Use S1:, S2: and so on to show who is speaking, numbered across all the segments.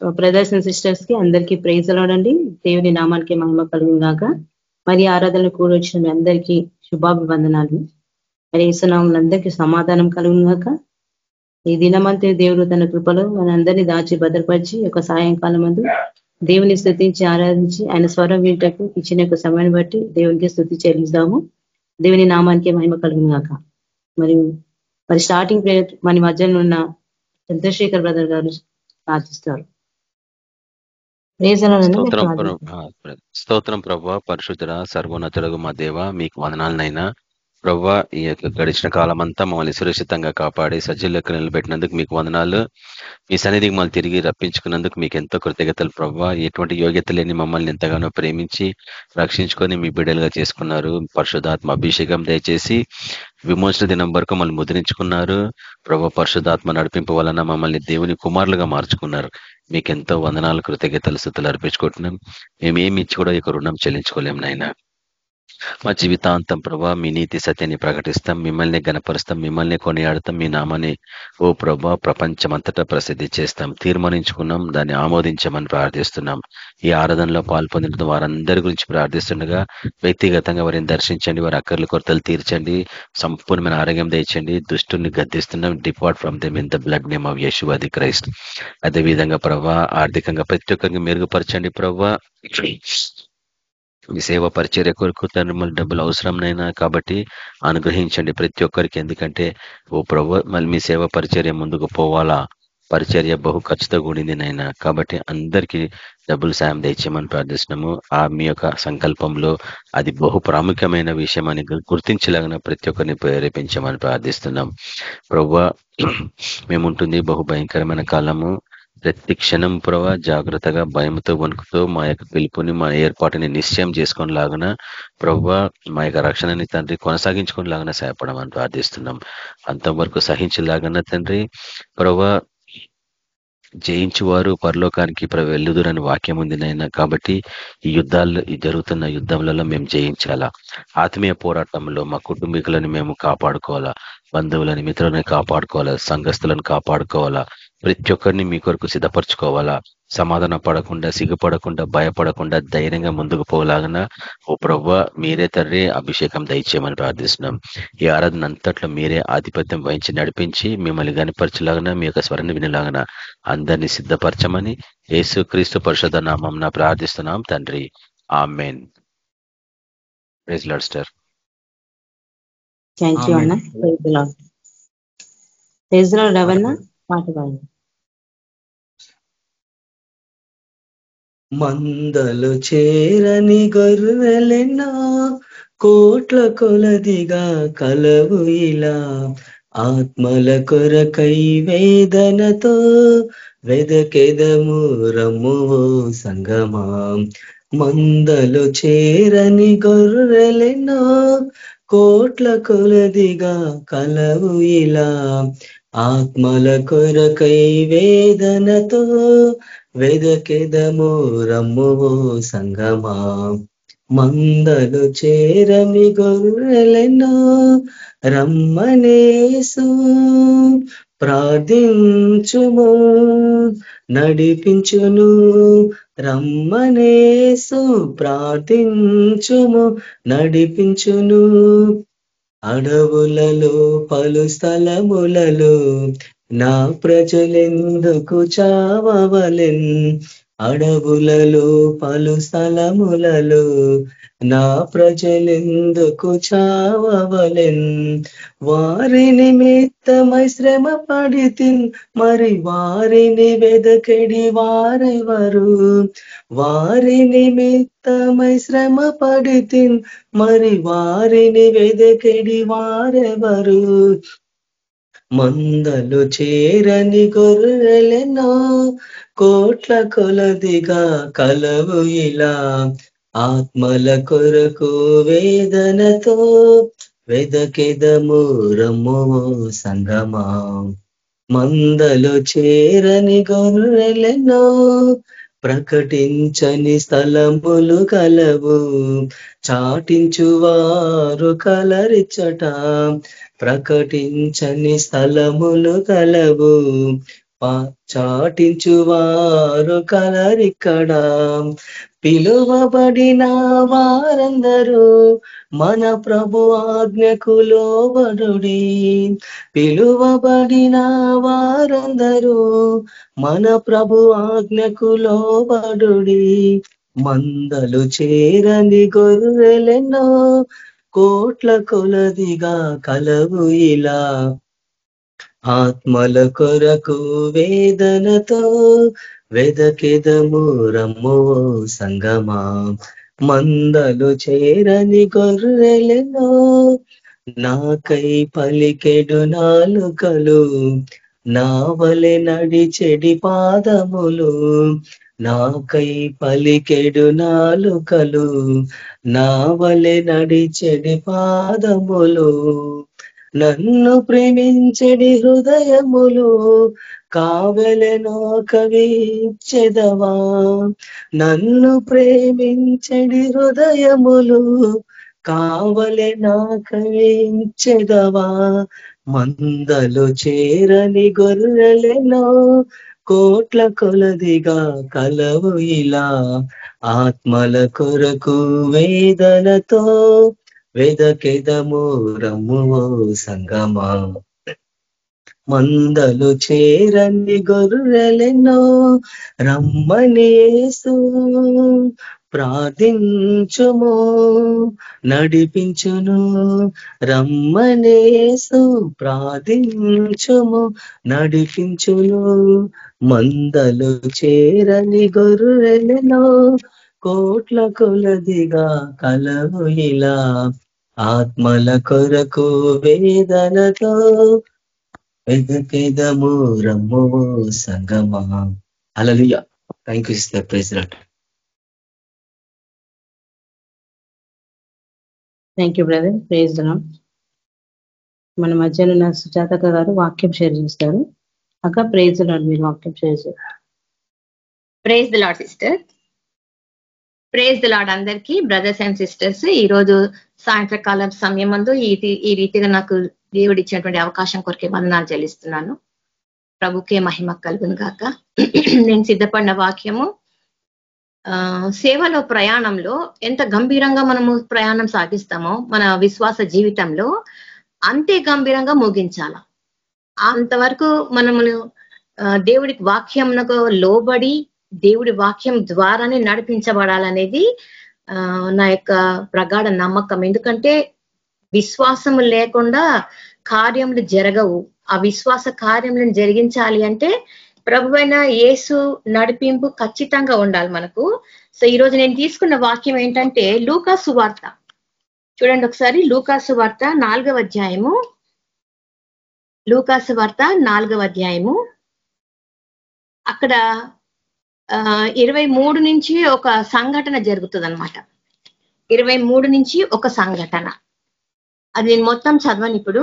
S1: ప్రదర్శన సిస్టర్స్కి అందరికీ ప్రైజ్ అలాడండి దేవుని నామానికి మహిమ కలుగుగాక మరి ఆరాధనలు కూడా వచ్చిన మీ అందరికీ శుభాభివందనాలు. మరి అందరికీ సమాధానం కలుగుగాక ఈ దినమంతే దేవుడు తన కృపలో మన అందరినీ దాచి భద్రపరిచి ఒక సాయంకాలం మందు దేవుని స్థుతించి ఆరాధించి ఆయన స్వరం వింటకు ఇచ్చిన యొక్క సమయాన్ని బట్టి దేవునికి స్థుతి చెల్లిద్దాము దేవుని నామానికి మహిమ కలుగుగాక మరి మరి స్టార్టింగ్ ప్రేయర్ మన మధ్యలో ఉన్న చంద్రశేఖర్ బ్రదర్ గారు ప్రార్థిస్తారు.
S2: స్తోత్రం ప్రభా పరిశుద్ధ సర్వోన్నతుడు మా దేవ మీకు వదనాలనైనా. ప్రవ్వా ఈ యొక్క గడిచిన కాలం అంతా మమ్మల్ని సురక్షితంగా కాపాడి సజ్జులకు నిలబెట్టినందుకు మీకు వందనాలు. మీ సన్నిధికి మమ్మల్ని తిరిగి రప్పించుకున్నందుకు మీకు ఎంతో కృతజ్ఞతలు ప్రవ్వా ఎటువంటి యోగ్యత లేని మమ్మల్ని ఎంతగానో ప్రేమించి రక్షించుకొని మీ బిడ్డలుగా చేసుకున్నారు. పరిశుధాత్మ అభిషేకం దయచేసి విమోచన దినం వరకు మమ్మల్ని ముద్రించుకున్నారు. ప్రభు పరిశుధాత్మ నడిపింపు వలన మమ్మల్ని దేవుని కుమారులుగా మార్చుకున్నారు. మీకు ఎంతో వందనాలు కృతజ్ఞతలు స్థుతులు అర్పించుకుంటున్నాం. మేమేమి ఇచ్చి కూడా ఇక రుణం చెల్లించుకోలేం నాయన. మా జీవితాంతం ప్రభా మీ నీతి సత్యాన్ని ప్రకటిస్తాం మిమ్మల్ని గనపరుస్తాం మిమ్మల్ని కొనియాడతాం మీ నామాన్ని ఓ ప్రభా ప్రపంచమంతటా ప్రసిద్ధి చేస్తాం. తీర్మానించుకున్నాం దాన్ని ఆమోదించమని ప్రార్థిస్తున్నాం. ఈ ఆరాధనలో పాల్పొందిన వారందరి గురించి ప్రార్థిస్తుండగా వ్యక్తిగతంగా వారిని దర్శించండి వారి అక్కర్ల కొరతలు తీర్చండి సంపూర్ణమైన ఆరోగ్యం తెచ్చండి దుష్టుని గద్దిస్తున్నాం depart from them in the blood name of Yesu అది క్రైస్ట్ అదేవిధంగా ప్రభా ఆర్థికంగా ప్రతి ఒక్కరికి మెరుగుపరచండి ప్రభా. మీ సేవ పరిచర్య కొరకు తండ్రి డబ్బులు అవసరంనైనా కాబట్టి అనుగ్రహించండి ప్రతి ఒక్కరికి. ఎందుకంటే ఓ ప్రభు మళ్ళీ మీ సేవ పరిచర్య ముందుకు పోవాలా? పరిచర్య బహు ఖర్చుతో కూడింది నైనా కాబట్టి అందరికీ డబ్బులు సాయం తెచ్చామని ప్రార్థిస్తున్నాము. ఆ మీ యొక్క సంకల్పంలో అది బహు ప్రాముఖ్యమైన విషయం అని గుర్తించలాగిన ప్రతి ఒక్కరిని ప్రేరేపించమని ప్రార్థిస్తున్నాం. ప్రభు మేముంటుంది బహు భయంకరమైన కాలము. ప్రతి క్షణం ప్రభా జాగ్రత్తగా భయంతో వణుకుతో మా యొక్క పిలుపుని మా ఏర్పాటుని నిశ్చయం చేసుకొని లాగున ప్రభా మా యొక్క రక్షణని తండ్రి కొనసాగించుకొని లాగా సహాయపడమని ప్రార్థిస్తున్నాం. అంతవరకు సహించలాగన తండ్రి ప్రవ్వ జయించువారు పరలోకానికి వెళ్ళుదురని వాక్యం ఉంది నైనా కాబట్టి ఈ యుద్ధాల్లో ఈ జరుగుతున్న యుద్ధంలలో మేము జయించాలా? ఆత్మీయ పోరాటంలో మా కుటుంబీకులను మేము కాపాడుకోవాలా? బంధువులని మిత్రులని కాపాడుకోవాలా? సంఘస్థులను కాపాడుకోవాలా? ప్రతి ఒక్కరిని మీ కొరకు సిద్ధపరచుకోవాలా? సమాధాన పడకుండా సిగ్గుపడకుండా భయపడకుండా ధైర్యంగా ముందుకు పోలాగన? ఓ ప్రవ్వ మీరే తర్రే అభిషేకం దయచేయమని ప్రార్థిస్తున్నాం. ఈ ఆరాధన అంతట్లో మీరే ఆధిపత్యం వహించి నడిపించి మిమ్మల్ని గనిపరచలాగన మీ యొక్క స్వరాన్ని వినలాగన? అందరినీ సిద్ధపరచమని యేసు క్రీస్తు పరిషద నామం ప్రార్థిస్తున్నాం తండ్రి. ఆ మెయిన్
S1: స్టార్ థ్యాంక్ యూ అన్న. పాట పాడండి
S3: మందలు చేరని గొర్రెలెన్నా కోట్ల కొలదిగా కలవు ఇలా. ఆత్మల కొరకై వేదనతో వెదకెదము రమ్ము సంగమా. మందలు చేరని గొర్రెలెన్నా కోట్ల కొలదిగా కలవు ఇలా. ఆత్మల కొరకై వేదనతో వెదకెదము రమ్మువో సంగమా. మందలు చేరమి గొర్రెలెన్నో రమ్మనేసు. ప్రార్థించుము నడిపించును రమ్మనేసు. ప్రార్థించుము నడిపించును అడవులలో పలు స్థలములలో నా ప్రజలెందుకు చావవలెన్? అడవులలో పలు స్థలములలో నా ప్రజలెందుకు చావవలెన్? వారి నిమిత్తమై శ్రమ పడితిన్ మరి వారిని వెదకెడి వారెవరు? వారి నిమిత్తమై శ్రమ పడితిన్ మరి వారిని వెదకెడి వారెవరు? మందలు చేరని గొర్రెలెనో కోట్ల కొలదిగా కలవు ఇలా. ఆత్మల కొరకు వేదనతో వెదకెదము రమ్మో సంగమా. మందలు చేరని గొర్రెలను ప్రకటించని స్థలములు కలవు. చాటించువారు కలరిచట ప్రకటించని స్థలములు కలవు. చాటించువారు కలరిక్కడ పిలువబడిన వారందరూ మన ప్రభు ఆజ్ఞకు లోబడుడి. పిలువబడిన వారందరూ మన ప్రభు ఆజ్ఞకు లోబడుడి. మందలు చేరని గొర్రెలెన్నో కోట్ల కొలదిగా కలవు ఇలా. ఆత్మల కొరకు వేదనతో వెదకెదము రమ్మో సంగమా. మందలు చేరని గొర్రెలెనో నాకై పలికెడు నాలుకలు. నావలె నడిచెడి పాదములు నాకై పలికెడు నాలుకలు. నావలె నడిచెడి పాదములు నన్ను ప్రేమించడి హృదయములు కావెలెనో కవిచెదవా నన్ను ప్రేమించడి హృదయములు కావలెనా కవించెదవా మందలు చేరని గొర్రెలెనో కోట్ల కొలదిగా కలవు ఇలా. ఆత్మల కొరకు వేదనతో వెదకెదము రమ్ము సంగమా? మందలు చేరని గొర్రెలెన్నో రమ్మనేసు ప్రార్థించుము నడిపించును రమ్మనేసు ప్రార్థించుము నడిపించును మందలు చేరని గొర్రెలెనో కోట్ల కొలదిగా కలవు ఇలా. ఆత్మల కొరకు వేదనతో వెదకెదము రమ్ము సంగమా. Hallelujah thank you sister praise
S1: Lord thank you brother praise మన మధ్యలో ఉన్న సుజాతక గారు వాక్యం షేర్ చేస్తారు. అక్క ప్రేజ్ లాడ్ మీరు వాక్యం షేర్ చేస్తారు
S4: praise the Lord sister praise the Lord అందరికీ. బ్రదర్స్ అండ్ సిస్టర్స్ ఈ రోజు సాయంత్రకాలం సమయం అందు ఈ ఈ రీతిగా నాకు దేవుడు ఇచ్చినటువంటి అవకాశం కొరకే వందనాలు చెల్లిస్తున్నాను. ప్రభుకే మహిమ కలుగును గాక. నేను సిద్ధపడిన వాక్యము ఆ సేవలో ప్రయాణంలో ఎంత గంభీరంగా మనము ప్రయాణం సాగిస్తామో మన విశ్వాస జీవితంలో అంతే గంభీరంగా ముగించాల. అంతవరకు మనము దేవుడికి వాక్యంకు లోబడి దేవుడి వాక్యం ద్వారానే నడిపించబడాలనేది నా యొక్క ప్రగాఢ నమ్మకం. ఎందుకంటే విశ్వాసము లేకుండా కార్యములు జరగవు. ఆ విశ్వాస కార్యములను జరిగించాలి అంటే ప్రభువైన యేసు నడిపింపు ఖచ్చితంగా ఉండాలి మనకు. సో ఈరోజు నేను తీసుకున్న వాక్యం ఏంటంటే లూకాసు వార్త. చూడండి ఒకసారి లూకాసు వార్త నాలుగవ అధ్యాయము. లూకాసు వార్త నాలుగవ అధ్యాయము. అక్కడ ఇరవై మూడు నుంచి ఒక సంఘటన జరుగుతుంది అనమాట ఇరవై మూడు నుంచి ఒక సంఘటన. అది నేను మొత్తం చదవను ఇప్పుడు.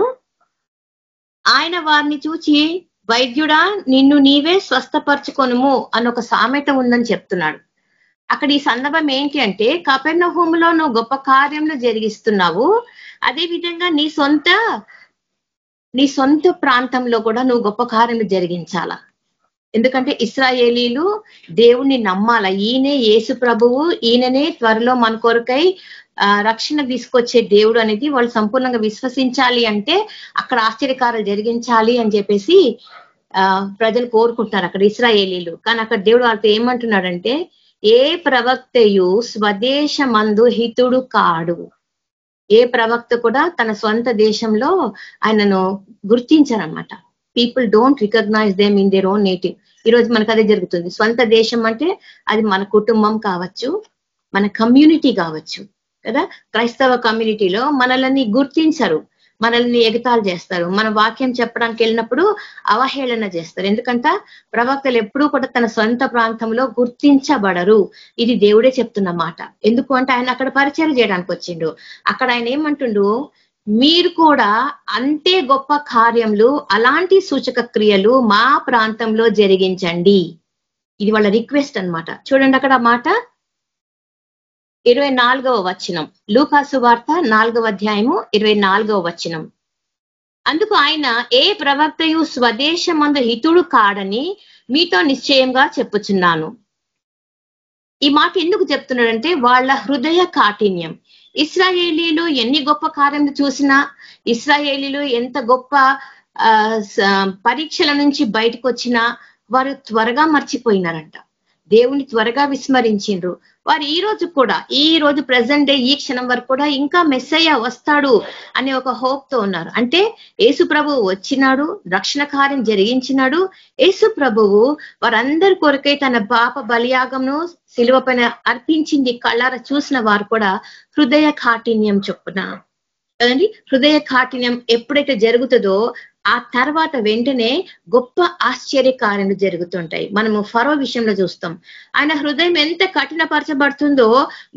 S4: ఆయన వారిని చూచి వైద్యుడా నిన్ను నీవే స్వస్థపరచుకొనుము అని ఒక సామెత ఉందని చెప్తున్నాడు. అక్కడ ఈ సందర్భం ఏంటి అంటే కపెర్ణ హోములో నువ్వు గొప్ప కార్యంలో జరిగిస్తున్నావు. అదే విధంగా నీ సొంత నీ సొంత ప్రాంతంలో కూడా నువ్వు గొప్ప కార్యం జరిగించాలా? ఎందుకంటే ఇస్రాయేలీలు దేవుణ్ణి నమ్మాల. ఈయనే యేసు ప్రభువు ఈయననే త్వరలో మన కొరకై రక్షణ తీసుకొచ్చే దేవుడు అనేది వాళ్ళు సంపూర్ణంగా విశ్వసించాలి అంటే అక్కడ ఆశ్చర్యకారాలు జరిగించాలి అని చెప్పేసి ఆ ప్రజలు కోరుకుంటున్నారు అక్కడ ఇస్రాయేలీలు. కానీ అక్కడ దేవుడు వాళ్ళతో ఏమంటున్నాడంటే ఏ ప్రవక్తయు స్వదేశ మందు హితుడు కాడు. ఏ ప్రవక్త కూడా తన స్వంత దేశంలో ఆయనను గుర్తించారనమాట people don't recognise them in their own native ఈరోజు మనకు అదే జరుగుతుంది. స్వంత దేశం అంటే అది మన కుటుంబం కావచ్చు మన కమ్యూనిటీ కావచ్చు కదా? క్రైస్తవ కమ్యూనిటీలో మనల్ని గుర్తించరు మనల్ని ఎగతాలు చేస్తారు మన వాక్యం చెప్పడానికి వెళ్ళినప్పుడు అవహేళన చేస్తారు. ఎందుకంట ప్రవక్తలు ఎప్పుడూ కూడా తన సొంత ప్రాంతంలో గుర్తించబడరు. ఇది దేవుడే చెప్తున్న మాట. ఎందుకు అంటే ఆయన అక్కడ పరిచయం చేయడానికి వచ్చిండు. అక్కడ ఆయన ఏమంటుండు? మీరు కూడా అంతే గొప్ప కార్యములు అలాంటి సూచక క్రియలు మా ప్రాంతంలో జరిగించండి. ఇది వాళ్ళ రిక్వెస్ట్ అనమాట చూడండి అక్కడ మాట ఇరవై నాలుగవ వచనం. లూకాసు వార్త నాలుగవ అధ్యాయము ఇరవై నాలుగవ వచనం. అందుకు ఆయన ఏ ప్రవక్తయు స్వదేశమందు హితుడు కాడని మీతో నిశ్చయంగా చెప్పుచున్నాను. ఈ మాట ఎందుకు చెప్తున్నాడంటే వాళ్ళ హృదయ కాఠిన్యం. ఇస్రాయేలీలు ఎన్ని గొప్ప కార్యములు చూసినా ఇస్రాయేలీలు ఎంత గొప్ప ఆ, స- పరీక్షల నుంచి బయటకు వచ్చినా వారు త్వరగా మర్చిపోయినారంట. దేవుని త్వరగా విస్మరించిండ్రు. వారు ఈ రోజు కూడా ఈ రోజు ప్రజెంట్ డే ఈ క్షణం వరకు కూడా ఇంకా మెస్సయ్య వస్తాడు అనే ఒక హోప్తో ఉన్నారు. అంటే యేసు ప్రభువు వచ్చినాడు రక్షణ కార్యం జరిగించినాడు. యేసు ప్రభువు వారందరి కొరకై తన పాప బలియాగంను శిలువ పైన అర్పించింది కళ్ళార చూసిన వారు కూడా హృదయ కాఠిన్యం చొప్పున. కదండి? హృదయ కాఠిన్యం ఎప్పుడైతే జరుగుతుందో ఆ తర్వాత వెంటనే గొప్ప ఆశ్చర్య కార్యాలు జరుగుతుంటాయి. మనము ఫరో విషయంలో చూస్తాం. ఆయన హృదయం ఎంత కఠినపరచబడుతుందో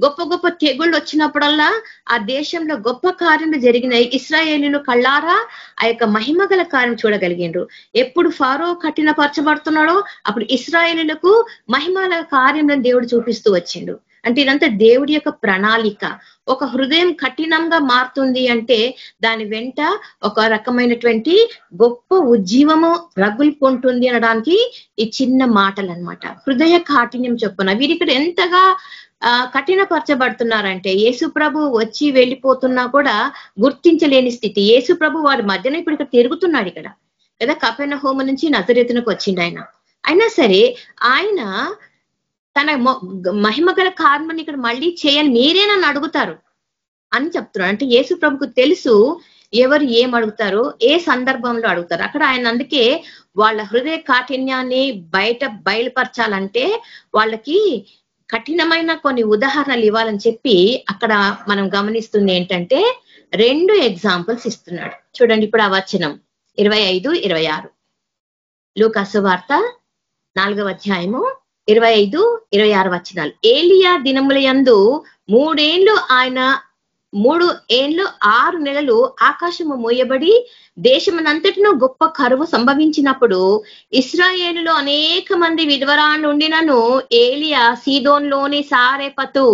S4: గొప్ప గొప్ప తెగుళ్ళు వచ్చినప్పుడల్లా ఆ దేశంలో గొప్ప కార్యాలు జరిగినాయి. ఇస్రాయేలీలు కళ్ళారా ఆ యొక్క మహిమగల కార్యం చూడగలిగిండ్రు ఎప్పుడు ఫారో కఠినపరచబడుతున్నాడో అప్పుడు ఇస్రాయేలీలకు మహిమల కార్యంలో దేవుడు చూపిస్తూ వచ్చిండు. అంటే ఇదంతా దేవుడి యొక్క ప్రణాళిక. ఒక హృదయం కఠినంగా మారుతుంది అంటే దాని వెంట ఒక రకమైనటువంటి గొప్ప ఉజ్జీవము రగులుకుంటుంది అనడానికి ఈ చిన్న మాటలు అన్నమాట హృదయ కాఠిన్యం చొప్పున వీరిక్కడ ఇక్కడ ఎంతగా ఆ కఠినపరచబడుతున్నారంటే యేసు ప్రభు వచ్చి వెళ్ళిపోతున్నా కూడా గుర్తించలేని స్థితి. యేసు ప్రభు వాడి మధ్యన ఇప్పుడు ఇక్కడ తిరుగుతున్నాడు ఇక్కడ. కదా కపెన హోమ నుంచి నజరేతునకు వచ్చిండు ఆయన అయినా సరే ఆయన తన మొ- మహిమగల కార్మని ఇక్కడ మళ్ళీ చేయని మీరే నన్ను అడుగుతారు అని చెప్తున్నాడు. అంటే యేసు ప్రభుకు తెలుసు ఎవరు ఏం అడుగుతారో ఏ సందర్భంలో అడుగుతారు. అక్కడ ఆయన అందుకే వాళ్ళ హృదయ కాఠిన్యాన్ని బయట బయలుపరచాలంటే వాళ్ళకి కఠినమైన కొన్ని ఉదాహరణలు ఇవ్వాలని చెప్పి అక్కడ మనం గమనిస్తుంది ఏంటంటే రెండు ఎగ్జాంపుల్స్ ఇస్తున్నాడు. చూడండి ఇప్పుడు ఆ వచనం. ఇరవై ఐదు ఇరవై ఆరు. లూకాసు వార్త నాలుగవ అధ్యాయము ఇరవై ఐదు ఇరవై ఆరు వచనాలు. ఏలియా దినముల యందు మూడేండ్లు ఆయన మూడు ఏండ్లు ఆరు నెలలు ఆకాశము మూయబడి దేశమునంతటినూ గొప్ప కరువు సంభవించినప్పుడు ఇస్రాయేలులో అనేక మంది విధ్వరాలు ఉండినను ఏలియా సీదోన్లోని సారేపతు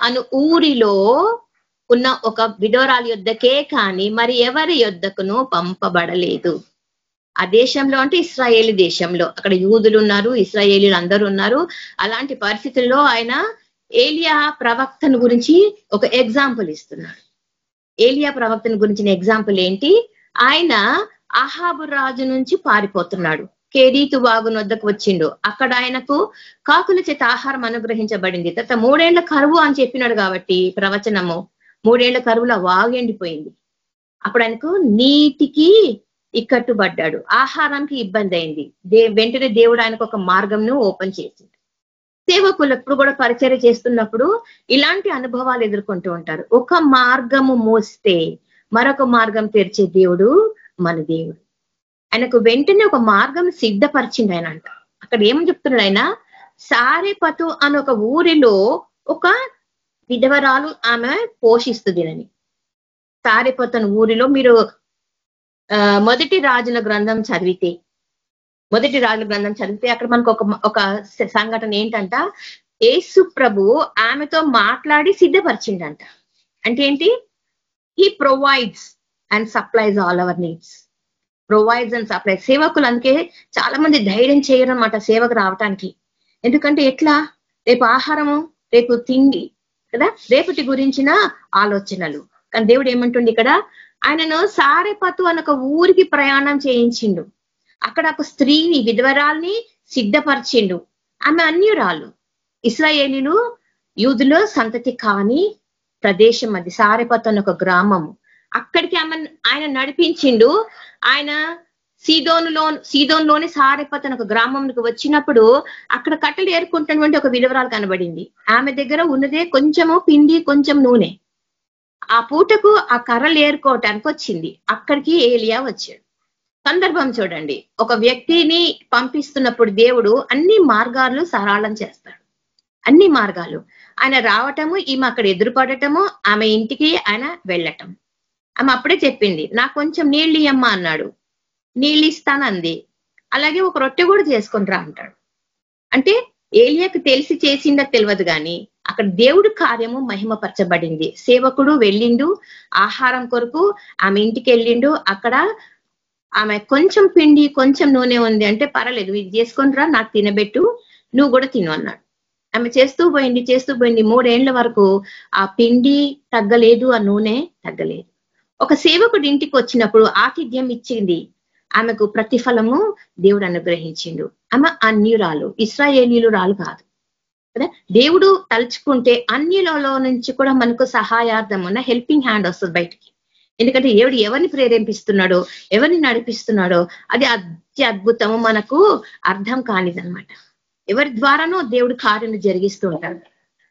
S4: అను ఊరిలో ఉన్న ఒక విధవరాలి యొద్దకే కానీ మరి ఎవరి యొద్దకును పంపబడలేదు. ఆ దేశంలో అంటే ఇస్రాయేలీ దేశంలో. అక్కడ యూదులు ఉన్నారు ఇస్రాయేలీలు అందరూ ఉన్నారు అలాంటి పరిస్థితుల్లో ఆయన ఏలియా ప్రవక్తను గురించి ఒక ఎగ్జాంపుల్ ఇస్తున్నాడు. ఏలియా ప్రవక్తను గురించిన ఎగ్జాంపుల్ ఏంటి? ఆయన అహాబు రాజు నుంచి పారిపోతున్నాడు. కేరీతు వాగు వద్దకు వచ్చిండు. అక్కడ ఆయనకు కాకుల చేత ఆహారం అనుగ్రహించబడింది. తర్వాత మూడేళ్ళ కరువు అని చెప్పినాడు కాబట్టి ప్రవచనము. మూడేళ్ళ కరువులో వాగు ఎండిపోయింది అప్పుడు ఆయనకు నీటికి ఇక్కట్టుబడ్డాడు. ఆహారానికి ఇబ్బంది అయింది. దే వెంటనే దేవుడు ఆయనకు ఒక మార్గంను ఓపెన్ చేసింది సేవకులు ఎప్పుడు కూడా పరిచయం చేస్తున్నప్పుడు ఇలాంటి అనుభవాలు ఎదుర్కొంటూ ఉంటారు. ఒక మార్గము మోస్తే మరొక మార్గం తెరిచే దేవుడు మన దేవుడు. ఆయనకు వెంటనే ఒక మార్గం సిద్ధపరిచింది ఆయన అంట అక్కడ ఏం చెప్తున్నాడు ఆయన? సారేపతు అని ఒక ఊరిలో ఒక విధవరాలు ఆమె పోషిస్తుందినని సారేపతు ఊరిలో మీరు మొదటి రాజుల గ్రంథం చదివితే మొదటి రాజుల గ్రంథం చదివితే అక్కడ మనకు ఒక ఒక సంఘటన ఏంటంట? యేసు ప్రభు ఆమెతో మాట్లాడి సిద్ధపరిచిండంట. అంటే ఏంటి? He provides and supplies all our needs provides and supplies సేవకులు అందుకే చాలా మంది ధైర్యం చేయరు అన్నమాట సేవకు రావటానికి. ఎందుకంటే ఎట్లా? రేపు ఆహారము రేపు తిండి కదా? రేపటి గురించిన ఆలోచనలు. కానీ దేవుడు ఏమంటుండే ఇక్కడ? ఆయనను సారెపతు అని ఒక ఊరికి ప్రయాణం చేయించిండు. అక్కడ ఒక స్త్రీని విధవరాల్ని సిద్ధపరిచిండు. ఆమె అన్యురాలు. ఇస్రాయేలీలు యూదులో సంతతి కాని ప్రదేశం అది సారెపతు అని ఒక గ్రామము అక్కడికి ఆమె ఆయన నడిపించిండు. ఆయన సీదోనులో సీదోన్లోని సారెపత్ అని ఒక గ్రామంకి వచ్చినప్పుడు అక్కడ కట్టెలు ఏరుకుంటున్నటువంటి ఒక విధవరాలు కనబడింది. ఆమె దగ్గర ఉన్నదే కొంచెము పిండి కొంచెం నూనె. ఆ పూటకు ఆ కర్రలు ఏరుకోవటానికి వచ్చింది. అక్కడికి ఏలియా వచ్చాడు. సందర్భం చూడండి. ఒక వ్యక్తిని పంపిస్తున్నప్పుడు దేవుడు అన్ని మార్గాలు సరళం చేస్తాడు. అన్ని మార్గాలు. ఆయన రావటము ఈమె అక్కడ ఎదురుపడటము ఆమె ఇంటికి ఆయన వెళ్ళటం. ఆమె అప్పుడే చెప్పింది నాకు కొంచెం నీళ్ళు ఇయ్యమ్మా అన్నాడు. నీళ్ళు ఇస్తానంది. అలాగే ఒక రొట్టె కూడా చేసుకొని రా అంటాడు. అంటే ఏలియాకు తెలిసి చేసిందో తెలియదు కానీ అక్కడ దేవుడు కార్యము మహిమపరచబడింది. సేవకుడు వెళ్ళిండు ఆహారం కొరకు ఆమె ఇంటికి వెళ్ళిండు. అక్కడ ఆమె కొంచెం పిండి కొంచెం నూనె ఉంది అంటే పర్వాలేదు ఇది చేసుకొని రా నాకు తినబెట్టు నువ్వు కూడా తిను అన్నాడు. ఆమె చేస్తూ పోయింది చేస్తూ పోయింది. మూడేళ్ళ వరకు ఆ పిండి తగ్గలేదు ఆ నూనె తగ్గలేదు. ఒక సేవకుడు ఇంటికి వచ్చినప్పుడు ఆతిథ్యం ఇచ్చింది ఆమెకు ప్రతిఫలము దేవుడు అనుగ్రహించిండు. ఆమె అన్యురాలు ఇస్రాయేలీలు రాలు కాదు. కదా? దేవుడు తలుచుకుంటే అన్యులలో నుంచి కూడా మనకు సహాయార్థం ఉన్న హెల్పింగ్ హ్యాండ్ వస్తుంది బయటికి. ఎందుకంటే దేవుడు ఎవరిని ప్రేరేపిస్తున్నాడో ఎవరిని నడిపిస్తున్నాడో అది అతి అద్భుతము మనకు అర్థం కానిదన్నమాట. ఎవరి ద్వారానో దేవుడు కార్యం జరిగిస్తూ ఉంటాడు.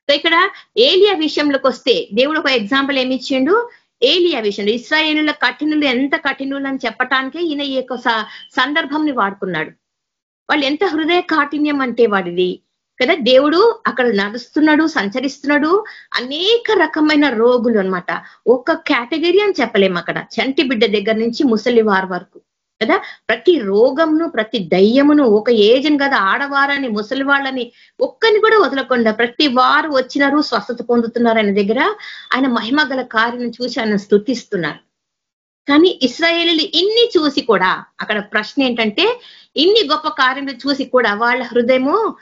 S4: సో ఇక్కడ ఏలియా విషయంలోకి వస్తే దేవుడు ఒక ఎగ్జాంపుల్ ఏమి ఇచ్చిండు? ఏలియా విషయంలో ఇస్రాయేలుల కఠినులు ఎంత కఠినులు అని చెప్పటానికే ఈయన ఈ యొక్క సందర్భంని వాడుకున్నాడు. వాళ్ళు ఎంత హృదయ కాఠిన్యం అంటే వాడిది. కదా దేవుడు అక్కడ నడుస్తున్నాడు సంచరిస్తున్నాడు అనేక రకమైన రోగులు అన్నమాట. ఒక్క కేటగిరీ అని చెప్పలేము అక్కడ. చంటి బిడ్డ దగ్గర నుంచి ముసలి వారి వరకు. కదా? ప్రతి రోగంను ప్రతి దయ్యమును ఒక ఏజన్ కదా? ఆడవారని ముసలి వాళ్ళని ఒక్కని కూడా వదలకుండా ప్రతి వారు వచ్చినారు స్వస్థత పొందుతున్నారు ఆయన దగ్గర. ఆయన మహిమ గల కార్యం చూసి ఆయన స్థుతిస్తున్నారు కానీ ఇస్రాయేలీలు ఇన్ని చూసి కూడా అక్కడ ప్రశ్న ఏంటంటే ఇన్ని గొప్ప కార్యములు చూసి కూడా వాళ్ళ హృదయము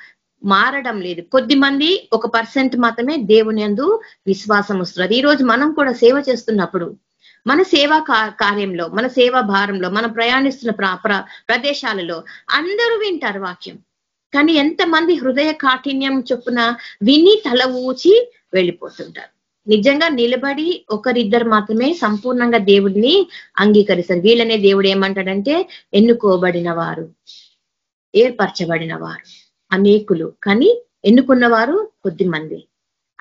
S4: మారడం లేదు. కొద్ది మంది ఒక పర్సెంట్ మాత్రమే దేవుని అందు విశ్వాసం వస్తున్నారు. ఈ రోజు మనం కూడా సేవ చేస్తున్నప్పుడు మన సేవా కార్యంలో మన సేవా భారంలో మనం ప్రయాణిస్తున్న ప్రదేశాలలో అందరూ వింటారు వాక్యం. కానీ ఎంతమంది హృదయ కాఠిన్యం చొప్పున విని తల ఊచి వెళ్ళిపోతుంటారు. నిజంగా నిలబడి ఒకరిద్దరు మాత్రమే సంపూర్ణంగా దేవుడిని అంగీకరిస్తారు. వీళ్ళనే దేవుడు ఏమంటాడంటే ఎన్నుకోబడిన వారు ఏర్పరచబడిన వారు అనేకులు. కానీ ఎన్నుకున్న వారు కొద్ది మంది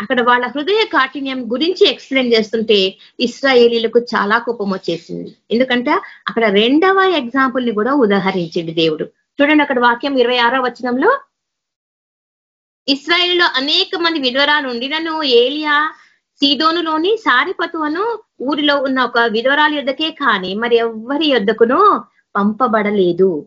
S4: అక్కడ వాళ్ళ హృదయ కాఠిన్యం గురించి ఎక్స్ప్లెయిన్ చేస్తుంటే ఇస్రాయేలీలకు చాలా కోపం వచ్చేసింది. ఎందుకంటే అక్కడ రెండవ ఎగ్జాంపుల్ని కూడా ఉదాహరించింది దేవుడు. చూడండి అక్కడ వాక్యం ఇరవై ఆరో వచనంలో. ఇస్రాయేల్లో అనేక మంది విధవరాలు ఉండినను ఏలియా సీదోనులోని సారిపతువను ఊరిలో ఉన్న ఒక విధవరాలు యుద్ధకే కానీ మరి ఎవ్వరి యుద్ధకును పంపబడలేదు.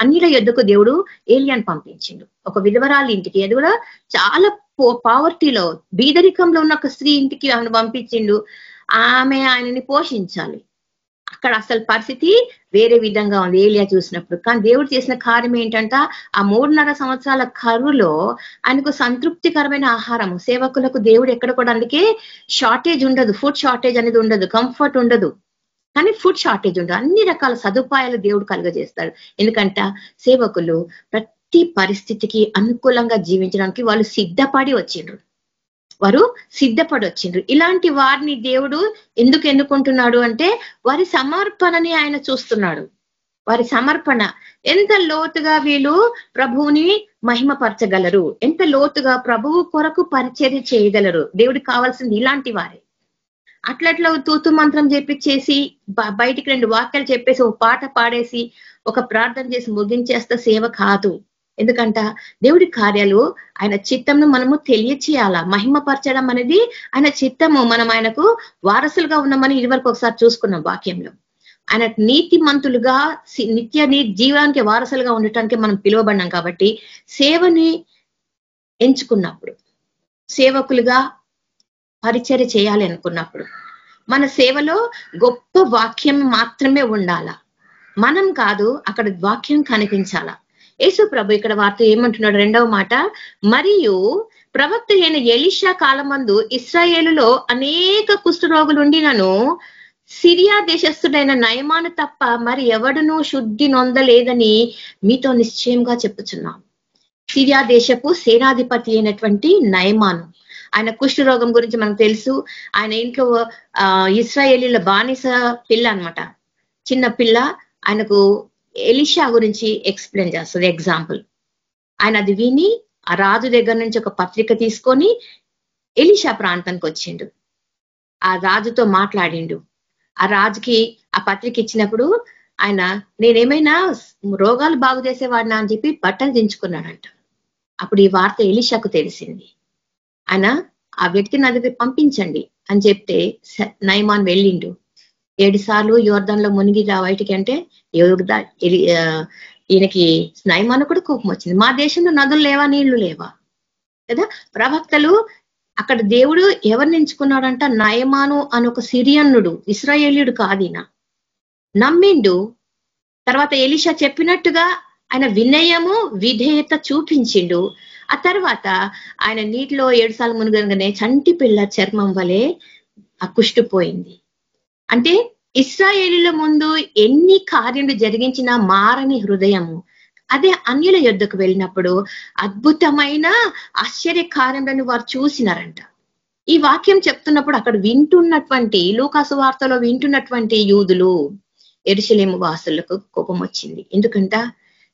S4: అన్నిల యుద్ధకు దేవుడు ఏలియాను పంపించిండు. ఒక విధవరాలి ఇంటికి. అది కూడా చాలా పావర్టీలో బీదరికంలో ఉన్న ఒక స్త్రీ ఇంటికి ఆమెను పంపించిండు ఆమె ఆయనని పోషించాలి. అక్కడ అసలు పరిస్థితి వేరే విధంగా ఉంది ఏలియా చూసినప్పుడు. కానీ దేవుడు చేసిన కార్యం ఏంటంట ఆ మూడున్నర సంవత్సరాల కరువులో ఆయనకు సంతృప్తికరమైన ఆహారం సేవకులకు దేవుడు ఎక్కడ కూడా అందుకే షార్టేజ్ ఉండదు ఫుడ్ షార్టేజ్ అనేది ఉండదు కంఫర్ట్ ఉండదు. కానీ ఫుడ్ షార్టేజ్ ఉండదు అన్ని రకాల సదుపాయాలు దేవుడు కలుగజేస్తాడు. ఎందుకంట సేవకులు ప్రతి పరిస్థితికి అనుకూలంగా జీవించడానికి వాళ్ళు సిద్ధపడి వచ్చిండ్రు. వారు సిద్ధపడి వచ్చిండ్రు. ఇలాంటి వారిని దేవుడు ఎందుకు ఎన్నుకుంటున్నాడు అంటే వారి సమర్పణని ఆయన చూస్తున్నాడు. వారి సమర్పణ. ఎంత లోతుగా వీళ్ళు ప్రభువుని మహిమపరచగలరు? ఎంత లోతుగా ప్రభువు కొరకు పరిచర్య చేయగలరు? దేవుడికి కావాల్సింది ఇలాంటి వారే. అట్లట్లా తూతు మంత్రం చేపించేసి బయటికి రెండు వాక్యాలు చెప్పేసి ఒక పాట పాడేసి ఒక ప్రార్థన చేసి ముగించేస్తే సేవ కాదు. ఎందుకంట దేవుడి కార్యాలు ఆయన చిత్తంను మనము తెలియచేయాలా? మహిమపరచడం అనేది ఆయన చిత్తము. మనం ఆయనకు వారసులుగా ఉన్నామని ఇదివరకు ఒకసారి చూసుకున్నాం వాక్యంలో. ఆయన నీతి మంతులుగా నిత్య జీవానికి వారసులుగా ఉండటానికి మనం పిలువబడినాం కాబట్టి సేవని ఎంచుకున్నప్పుడు సేవకులుగా పరిచర్య చేయాలి అనుకున్నప్పుడు మన సేవలో గొప్ప వాక్యం మాత్రమే ఉండాల? మనం కాదు అక్కడ వాక్యం కనిపించాల? యేసు ప్రభు ఇక్కడ వార్త ఏమంటున్నాడు? రెండవ మాట మరియు ప్రవక్త అయిన ఎలిషా కాలమందు ఇస్రాయేలులో అనేక కుష్ఠరోగులు ఉండినను సిరియా దేశస్థుడైన నయమాను తప్ప మరి ఎవడునూ శుద్ధి నొందలేదని మీతో నిశ్చయంగా చెప్పుచున్నాం. సిరియా దేశపు సేనాధిపతి అయినటువంటి నయమాను. ఆయన కుష్ఠరోగం గురించి మనకు తెలుసు. ఆయన ఇంట్లో ఇస్రాయేలీల బానిస పిల్ల అనమాట చిన్న పిల్ల. ఆయనకు ఎలిషా గురించి ఎక్స్ప్లెయిన్ చేస్తుంది. ఎగ్జాంపుల్ ఆయన అది విని ఆ రాజు దగ్గర నుంచి ఒక పత్రిక తీసుకొని ఎలిషా ప్రాంతానికి వచ్చిండు. ఆ రాజుతో మాట్లాడిండు. ఆ రాజుకి ఆ పత్రిక ఇచ్చినప్పుడు ఆయన నేనేమైనా రోగాలు బాగు చేసేవాడినా అని చెప్పి బట్టలు దించుకున్నాడంట. అప్పుడు ఈ వార్త ఎలిషాకు తెలిసింది. ఆయన ఆ వ్యక్తిని నా పంపించండి అని చెప్తే నైమాన్ వెళ్ళిండు. ఏడు సార్లు లో మునిగి రా బయటికి అంటే ఈయనకి నైమాను కూడా కోపం వచ్చింది. మా దేశంలో నదులు లేవా నీళ్ళు లేవా? కదా? ప్రవక్తలు అక్కడ దేవుడు ఎవరిని ఎంచుకున్నాడంట? నయమాను అని ఒక సిరియన్నుడు ఇస్రాయేలీయుడు కాదీన నమ్మిండు. తర్వాత ఎలిషా చెప్పినట్టుగా ఆయన వినయము విధేయత చూపించిండు. ఆ తర్వాత ఆయన నీటిలో ఏడుసార్లు మునుగనగానే చంటి పిల్ల చర్మం వలె అకుష్టిపోయింది అంటే ఇస్రాయేలీల ముందు ఎన్ని కార్యములు జరిగించినా మారని హృదయము. అదే అన్యుల యుద్ధకు వెళ్ళినప్పుడు అద్భుతమైన ఆశ్చర్య కార్యములను వారు చూసినారంట. ఈ వాక్యం చెప్తున్నప్పుడు అక్కడ వింటున్నటువంటి లోకాసు వార్తలో వింటున్నటువంటి యూదులు ఎరుసలేము వాసులకు కోపం వచ్చింది. ఎందుకంట?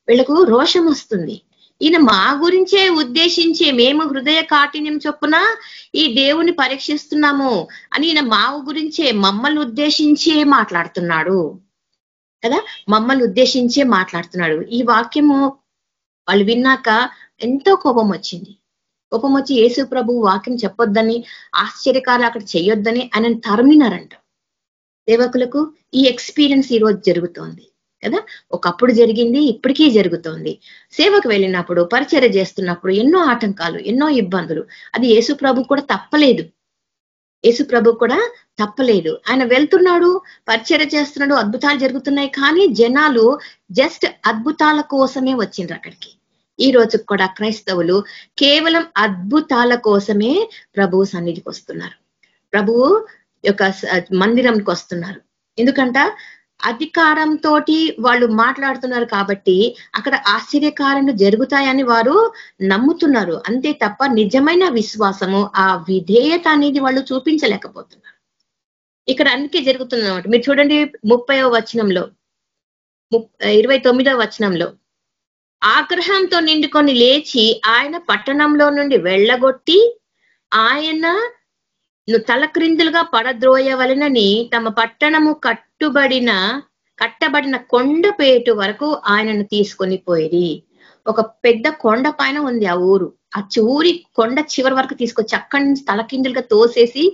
S4: వీళ్ళకు రోషం వస్తుంది. ఈయన మా గురించే ఉద్దేశించి మేము హృదయ కాఠిన్యం చొప్పున ఈ దేవుని పరీక్షిస్తున్నాము అని ఈయన మా గురించే మమ్మల్ని ఉద్దేశించే మాట్లాడుతున్నాడు. కదా? మమ్మల్ని ఉద్దేశించే మాట్లాడుతున్నాడు. ఈ వాక్యము వాళ్ళు విన్నాక ఎంతో కోపం వచ్చింది. కోపం వచ్చి యేసు ప్రభు వాక్యం చెప్పొద్దని ఆశ్చర్యకారులు అక్కడ చేయొద్దని ఆయన తరిమినారంట. సేవకులకు ఈ ఎక్స్పీరియన్స్ ఈ రోజు జరుగుతోంది. కదా? ఒకప్పుడు జరిగింది ఇప్పటికీ జరుగుతోంది. సేవకు వెళ్ళినప్పుడు పరిచర్య చేస్తున్నప్పుడు ఎన్నో ఆటంకాలు ఎన్నో ఇబ్బందులు. అది యేసు ప్రభు కూడా తప్పలేదు. యేసు ప్రభు కూడా తప్పలేదు. ఆయన వెళ్తున్నాడు పరిచర్య చేస్తున్నాడు అద్భుతాలు జరుగుతున్నాయి కానీ జనాలు జస్ట్ అద్భుతాల కోసమే వచ్చిండ్రు అక్కడికి. ఈ రోజు కూడా క్రైస్తవులు కేవలం అద్భుతాల కోసమే ప్రభువు సన్నిధికి వస్తున్నారు. ప్రభువు యొక్క మందిరంకి వస్తున్నారు. ఎందుకంట? అధికారంతో వాళ్ళు మాట్లాడుతున్నారు కాబట్టి అక్కడ ఆశ్చర్యకారణలు జరుగుతాయని వారు నమ్ముతున్నారు. అంతే తప్ప నిజమైన విశ్వాసము ఆ విధేయత అనేది వాళ్ళు చూపించలేకపోతున్నారు. ఇక్కడ అందుకే జరుగుతుంది మీరు చూడండి ముప్పైవ వచనంలో ఇరవై తొమ్మిదవ వచనంలో. ఆగ్రహంతో నిండుకొని లేచి ఆయన పట్టణంలో నుండి వెళ్ళగొట్టి ఆయన తలక్రిందులుగా పడద్రోయవలనని తమ పట్టణము కట్ కట్టుబడిన కట్టబడిన కొండపేటు వరకు ఆయనను తీసుకొని పోయి ఒక పెద్ద కొండ పైన ఉంది ఆ ఊరు. ఆ ఊరి కొండ చివరి వరకు తీసుకొచ్చి అక్కడి నుంచి తలకిందులుగా తోసేసి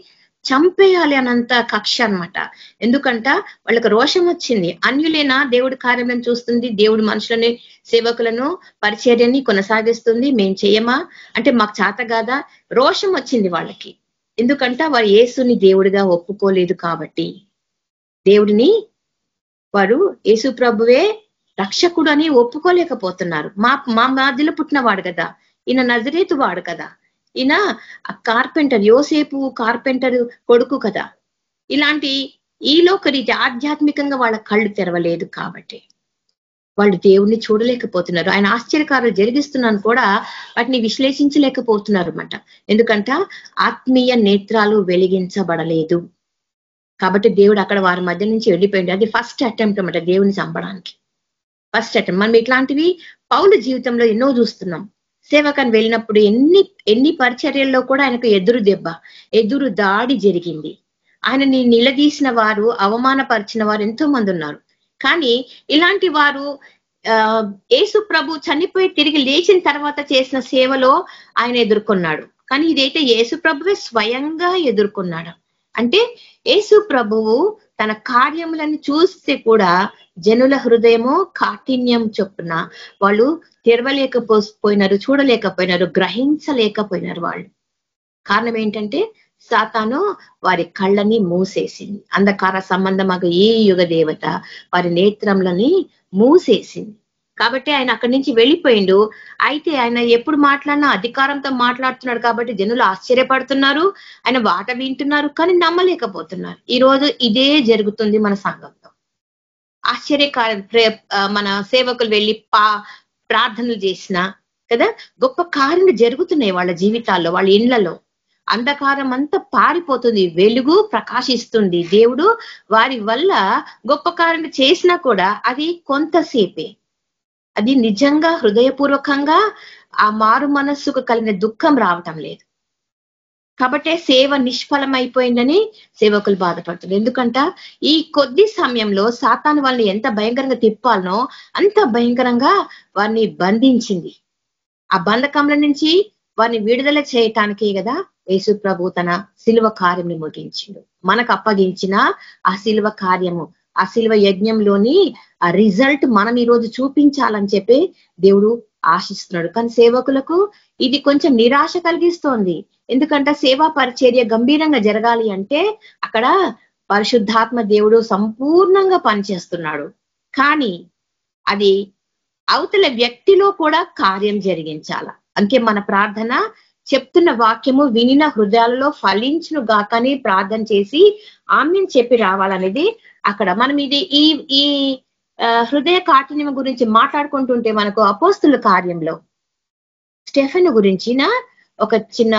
S4: చంపేయాలి అనంత కక్ష అనమాట ఎందుకంట వాళ్ళకి రోషం వచ్చింది. అన్యులేనా దేవుడి కార్యం చూస్తుంది? దేవుడు మనుషులని సేవకులను పరిచర్యని కొనసాగిస్తుంది. మేం చేయమా? అంటే మాకు చేత కాదా? రోషం వచ్చింది వాళ్ళకి. ఎందుకంట వారు యేసుని దేవుడిగా ఒప్పుకోలేదు కాబట్టి. దేవుడిని వారు యేసు ప్రభువే రక్షకుడు అని ఒప్పుకోలేకపోతున్నారు. మా మా మధ్యలో పుట్టినవాడు కదా. ఈయన నజరేతు వాడు కదా. ఈయన కార్పెంటర్ యోసేపు కార్పెంటర్ కొడుకు కదా. ఇలాంటి ఈ లోకరీతి ఆధ్యాత్మికంగా వాళ్ళ కళ్ళు తెరవలేదు కాబట్టి. వాళ్ళు దేవుణ్ణి చూడలేకపోతున్నారు. ఆయన ఆశ్చర్యకారులు జరిగిస్తున్నాను కూడా వాటిని విశ్లేషించలేకపోతున్నారు అన్నమాట. ఎందుకంట ఆత్మీయ నేత్రాలు వెలిగించబడలేదు. కాబట్టి దేవుడు అక్కడ వారి మధ్య నుంచి వెళ్ళిపోయింది అది ఫస్ట్ అటెంప్ట్ అనమాట దేవుని చంపడానికి. ఫస్ట్ అటెంప్ట్ మనం ఇట్లాంటివి పౌల జీవితంలో ఎన్నో చూస్తున్నాం. సేవకాన్ని వెళ్ళినప్పుడు ఎన్ని ఎన్ని పరిచర్యల్లో కూడా ఆయనకు ఎదురు దెబ్బ ఎదురు దాడి జరిగింది. ఆయనని నిలదీసిన వారు అవమానపరిచిన వారు ఎంతో మంది ఉన్నారు. కానీ ఇలాంటి వారు ఆ యేసు ప్రభు చనిపోయి తిరిగి లేచిన తర్వాత చేసిన సేవలో ఆయన ఎదుర్కొన్నాడు. కానీ ఇదైతే యేసు ప్రభువే స్వయంగా ఎదుర్కొన్నాడు. అంటే యేసు ప్రభువు తన కార్యములను చూస్తే కూడా జనుల హృదయము కాఠిన్యం చొప్పున వాళ్ళు తెరవలేకపోయినారు చూడలేకపోయినారు గ్రహించలేకపోయినారు వాళ్ళు. కారణం ఏంటంటే సాతాను వారి కళ్ళని మూసేసింది. అంధకార సంబంధమగ ఏ యుగ దేవత వారి నేత్రంలని మూసేసింది. కాబట్టి ఆయన అక్కడి నుంచి వెళ్ళిపోయిండు. అయితే ఆయన ఎప్పుడు మాట్లాడినా అధికారంతో మాట్లాడుతున్నాడు కాబట్టి జనులు ఆశ్చర్యపడుతున్నారు. ఆయన వాట వింటున్నారు కానీ నమ్మలేకపోతున్నారు. ఈ రోజు ఇదే జరుగుతుంది మన సంఘంలో. ఆశ్చర్యకార మన సేవకులు వెళ్ళి పా ప్రార్థనలు చేసిన కదా గొప్ప కార్యలు జరుగుతున్నాయి వాళ్ళ జీవితాల్లో వాళ్ళ ఇండ్లలో అంధకారం అంతా పారిపోతుంది వెలుగు ప్రకాశిస్తుంది దేవుడు. వారి వల్ల గొప్ప కార్యం చేసినా కూడా అది కొంతసేపే. అది నిజంగా హృదయపూర్వకంగా ఆ మారు మనస్సుకు కలిగిన దుఃఖం రావటం లేదు. కాబట్టే సేవ నిష్ఫలమైపోయిందని సేవకులు బాధపడుతుంది ఎందుకంట ఈ కొద్ది సమయంలో సాతాను వాళ్ళని ఎంత భయంకరంగా తిప్పాలనో అంత భయంకరంగా వారిని బంధించింది. ఆ బంధకంల నుంచి వారిని విడుదల చేయటానికి కదా యేసు ప్రభు తన శిలువ కార్యం ముగించిండు. మనకు అప్పగించిన ఆ శిలువ కార్యము. ఆ శిల్వ యజ్ఞంలోని ఆ రిజల్ట్ మనం ఈరోజు చూపించాలని చెప్పి దేవుడు ఆశిస్తున్నాడు. కానీ సేవకులకు ఇది కొంచెం నిరాశ కలిగిస్తోంది. ఎందుకంటే సేవా పరిచర్య గంభీరంగా జరగాలి అంటే అక్కడ పరిశుద్ధాత్మ దేవుడు సంపూర్ణంగా పనిచేస్తున్నాడు. కానీ అది అవతల వ్యక్తిలో కూడా కార్యం జరిగించాల. అందుకే మన ప్రార్థన చెప్తున్న వాక్యము వినిన హృదయాలలో ఫలించును గాకని ప్రార్థన చేసి ఆమెను చెప్పి రావాలనేది అక్కడ. మనం ఇది ఈ ఈ హృదయ కాఠిన్యం గురించి మాట్లాడుకుంటుంటే మనకు అపోస్తుల కార్యంలో స్టెఫెన్ గురించిన ఒక చిన్న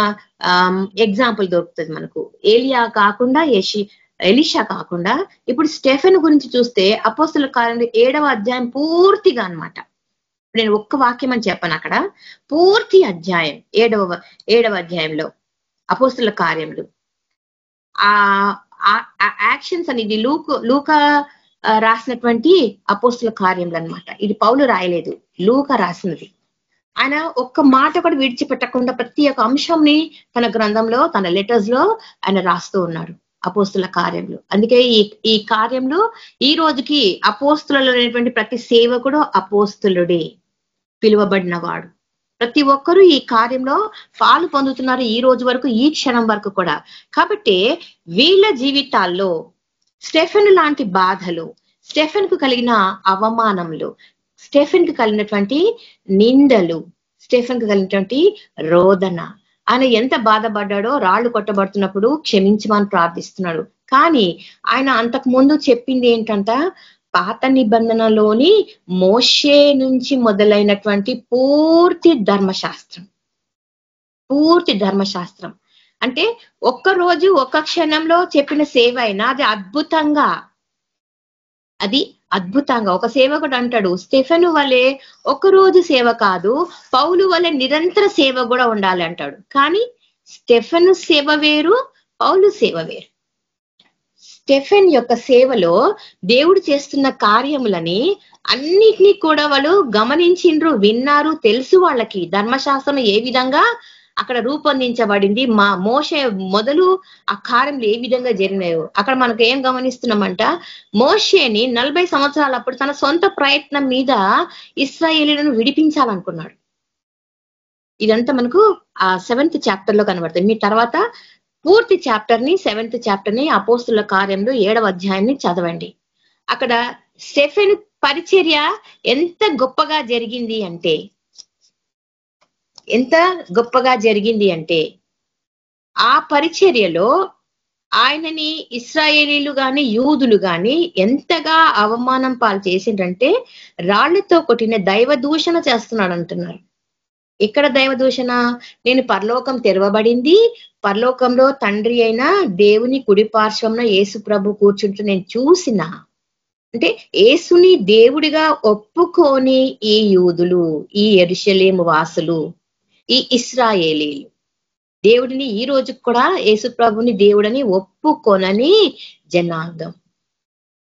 S4: ఎగ్జాంపుల్ దొరుకుతుంది మనకు. ఏలియా కాకుండా యషి ఎలిషా కాకుండా. ఇప్పుడు స్టెఫెన్ గురించి చూస్తే అపోస్తుల కార్యంలో ఏడవ అధ్యాయం పూర్తిగా అన్నమాట. నేను ఒక్క వాక్యం అని చెప్పాను అక్కడ. పూర్తి అధ్యాయం ఏడవ ఏడవ అధ్యాయంలో అపోస్తుల కార్యములు. ఆ యాక్షన్స్ అనేది లూకు లూక రాసినటువంటి అపోస్తుల కార్యములు అన్నమాట ఇది పౌలు రాయలేదు లూక రాసినది. ఆయన ఒక్క మాట కూడా విడిచిపెట్టకుండా ప్రతి ఒక్క అంశంని తన గ్రంథంలో తన లెటర్స్లో ఆయన రాస్తూ ఉన్నాడు. అపోస్తుల కార్యంలో అందుకే ఈ ఈ కార్యంలో ఈ రోజుకి అపోస్తులలో లేనటువంటి ప్రతి సేవకుడు అపోస్తులుడే పిలువబడిన వాడు ప్రతి ఒక్కరూ ఈ కార్యంలో పాలు పొందుతున్నారు ఈ రోజు వరకు ఈ క్షణం వరకు కూడా. కాబట్టి వీళ్ళ జీవితాల్లో స్టెఫెన్ లాంటి బాధలు స్టెఫెన్కు కలిగిన అవమానములు స్టెఫెన్కు కలిగినటువంటి నిందలు స్టెఫెన్కు కలిగినటువంటి రోదన ఆయన ఎంత బాధపడ్డాడో రాళ్ళు కొట్టబడుతున్నప్పుడు క్షమించమని ప్రార్థిస్తున్నాడు. కానీ ఆయన అంతకు ముందు చెప్పింది ఏంటంట పాత నిబంధనలోని మోషే నుంచి మొదలైనటువంటి పూర్తి ధర్మశాస్త్రం. పూర్తి ధర్మశాస్త్రం. అంటే ఒక్క రోజు ఒక్క క్షణంలో చెప్పిన సేవ అయినా అది అద్భుతంగా అది అద్భుతంగా ఒక సేవకుడు అంటాడు స్టెఫెను వలె ఒక రోజు సేవ కాదు పౌలు వలె నిరంతర సేవ కూడా ఉండాలి అంటాడు. కానీ స్టెఫెను సేవ వేరు పౌలు సేవ వేరు. స్టెఫెన్ యొక్క సేవలో దేవుడు చేస్తున్న కార్యములని అన్నిటినీ కూడా వాళ్ళు గమనించిండ్రు విన్నారు తెలుసు వాళ్ళకి. ధర్మశాస్త్రం ఏ విధంగా అక్కడ రూపొందించబడింది. మా మోస మొదలు ఆ కార్యములు ఏ విధంగా జరిగినాయో. అక్కడ మనకు ఏం గమనిస్తున్నామంట? మోషేని నలభై సంవత్సరాలప్పుడు తన సొంత ప్రయత్నం మీద ఇస్రాయేలీలను విడిపించాలనుకున్నాడు. ఇదంతా మనకు ఆ సెవెంత్ చాప్టర్లో కనబడుతుంది. మీ తర్వాత పూర్తి చాప్టర్ని సెవెంత్ చాప్టర్ని అపోస్తుల కార్యంలో ఏడవ అధ్యాయాన్ని చదవండి. అక్కడ స్టెఫెన్ పరిచర్య ఎంత గొప్పగా జరిగింది అంటే ఎంత గొప్పగా జరిగింది అంటే ఆ పరిచర్యలో ఆయనని ఇస్రాయేలీలు గాని యూదులు గాని ఎంతగా అవమానం పాలు చేసిండ్రంటే రాళ్ళతో కొట్టిన దైవ దూషణ చేస్తున్నాడు అంటున్నారు. ఇక్కడ దైవ దూషణ? నేను పరలోకం తెరవబడింది. పరలోకంలో తండ్రి అయిన దేవుని కుడి పార్శ్వంలో యేసు ప్రభు కూర్చుంటూ నేను చూసిన అంటే యేసుని దేవుడిగా ఒప్పుకొని ఈ యూదులు ఈ ఎరుషలేము వాసులు ఈ ఇస్రాయేలీలు. దేవుడిని ఈ రోజు కూడా యేసు ప్రభుని దేవుడని ఒప్పుకొనని జనాంగం.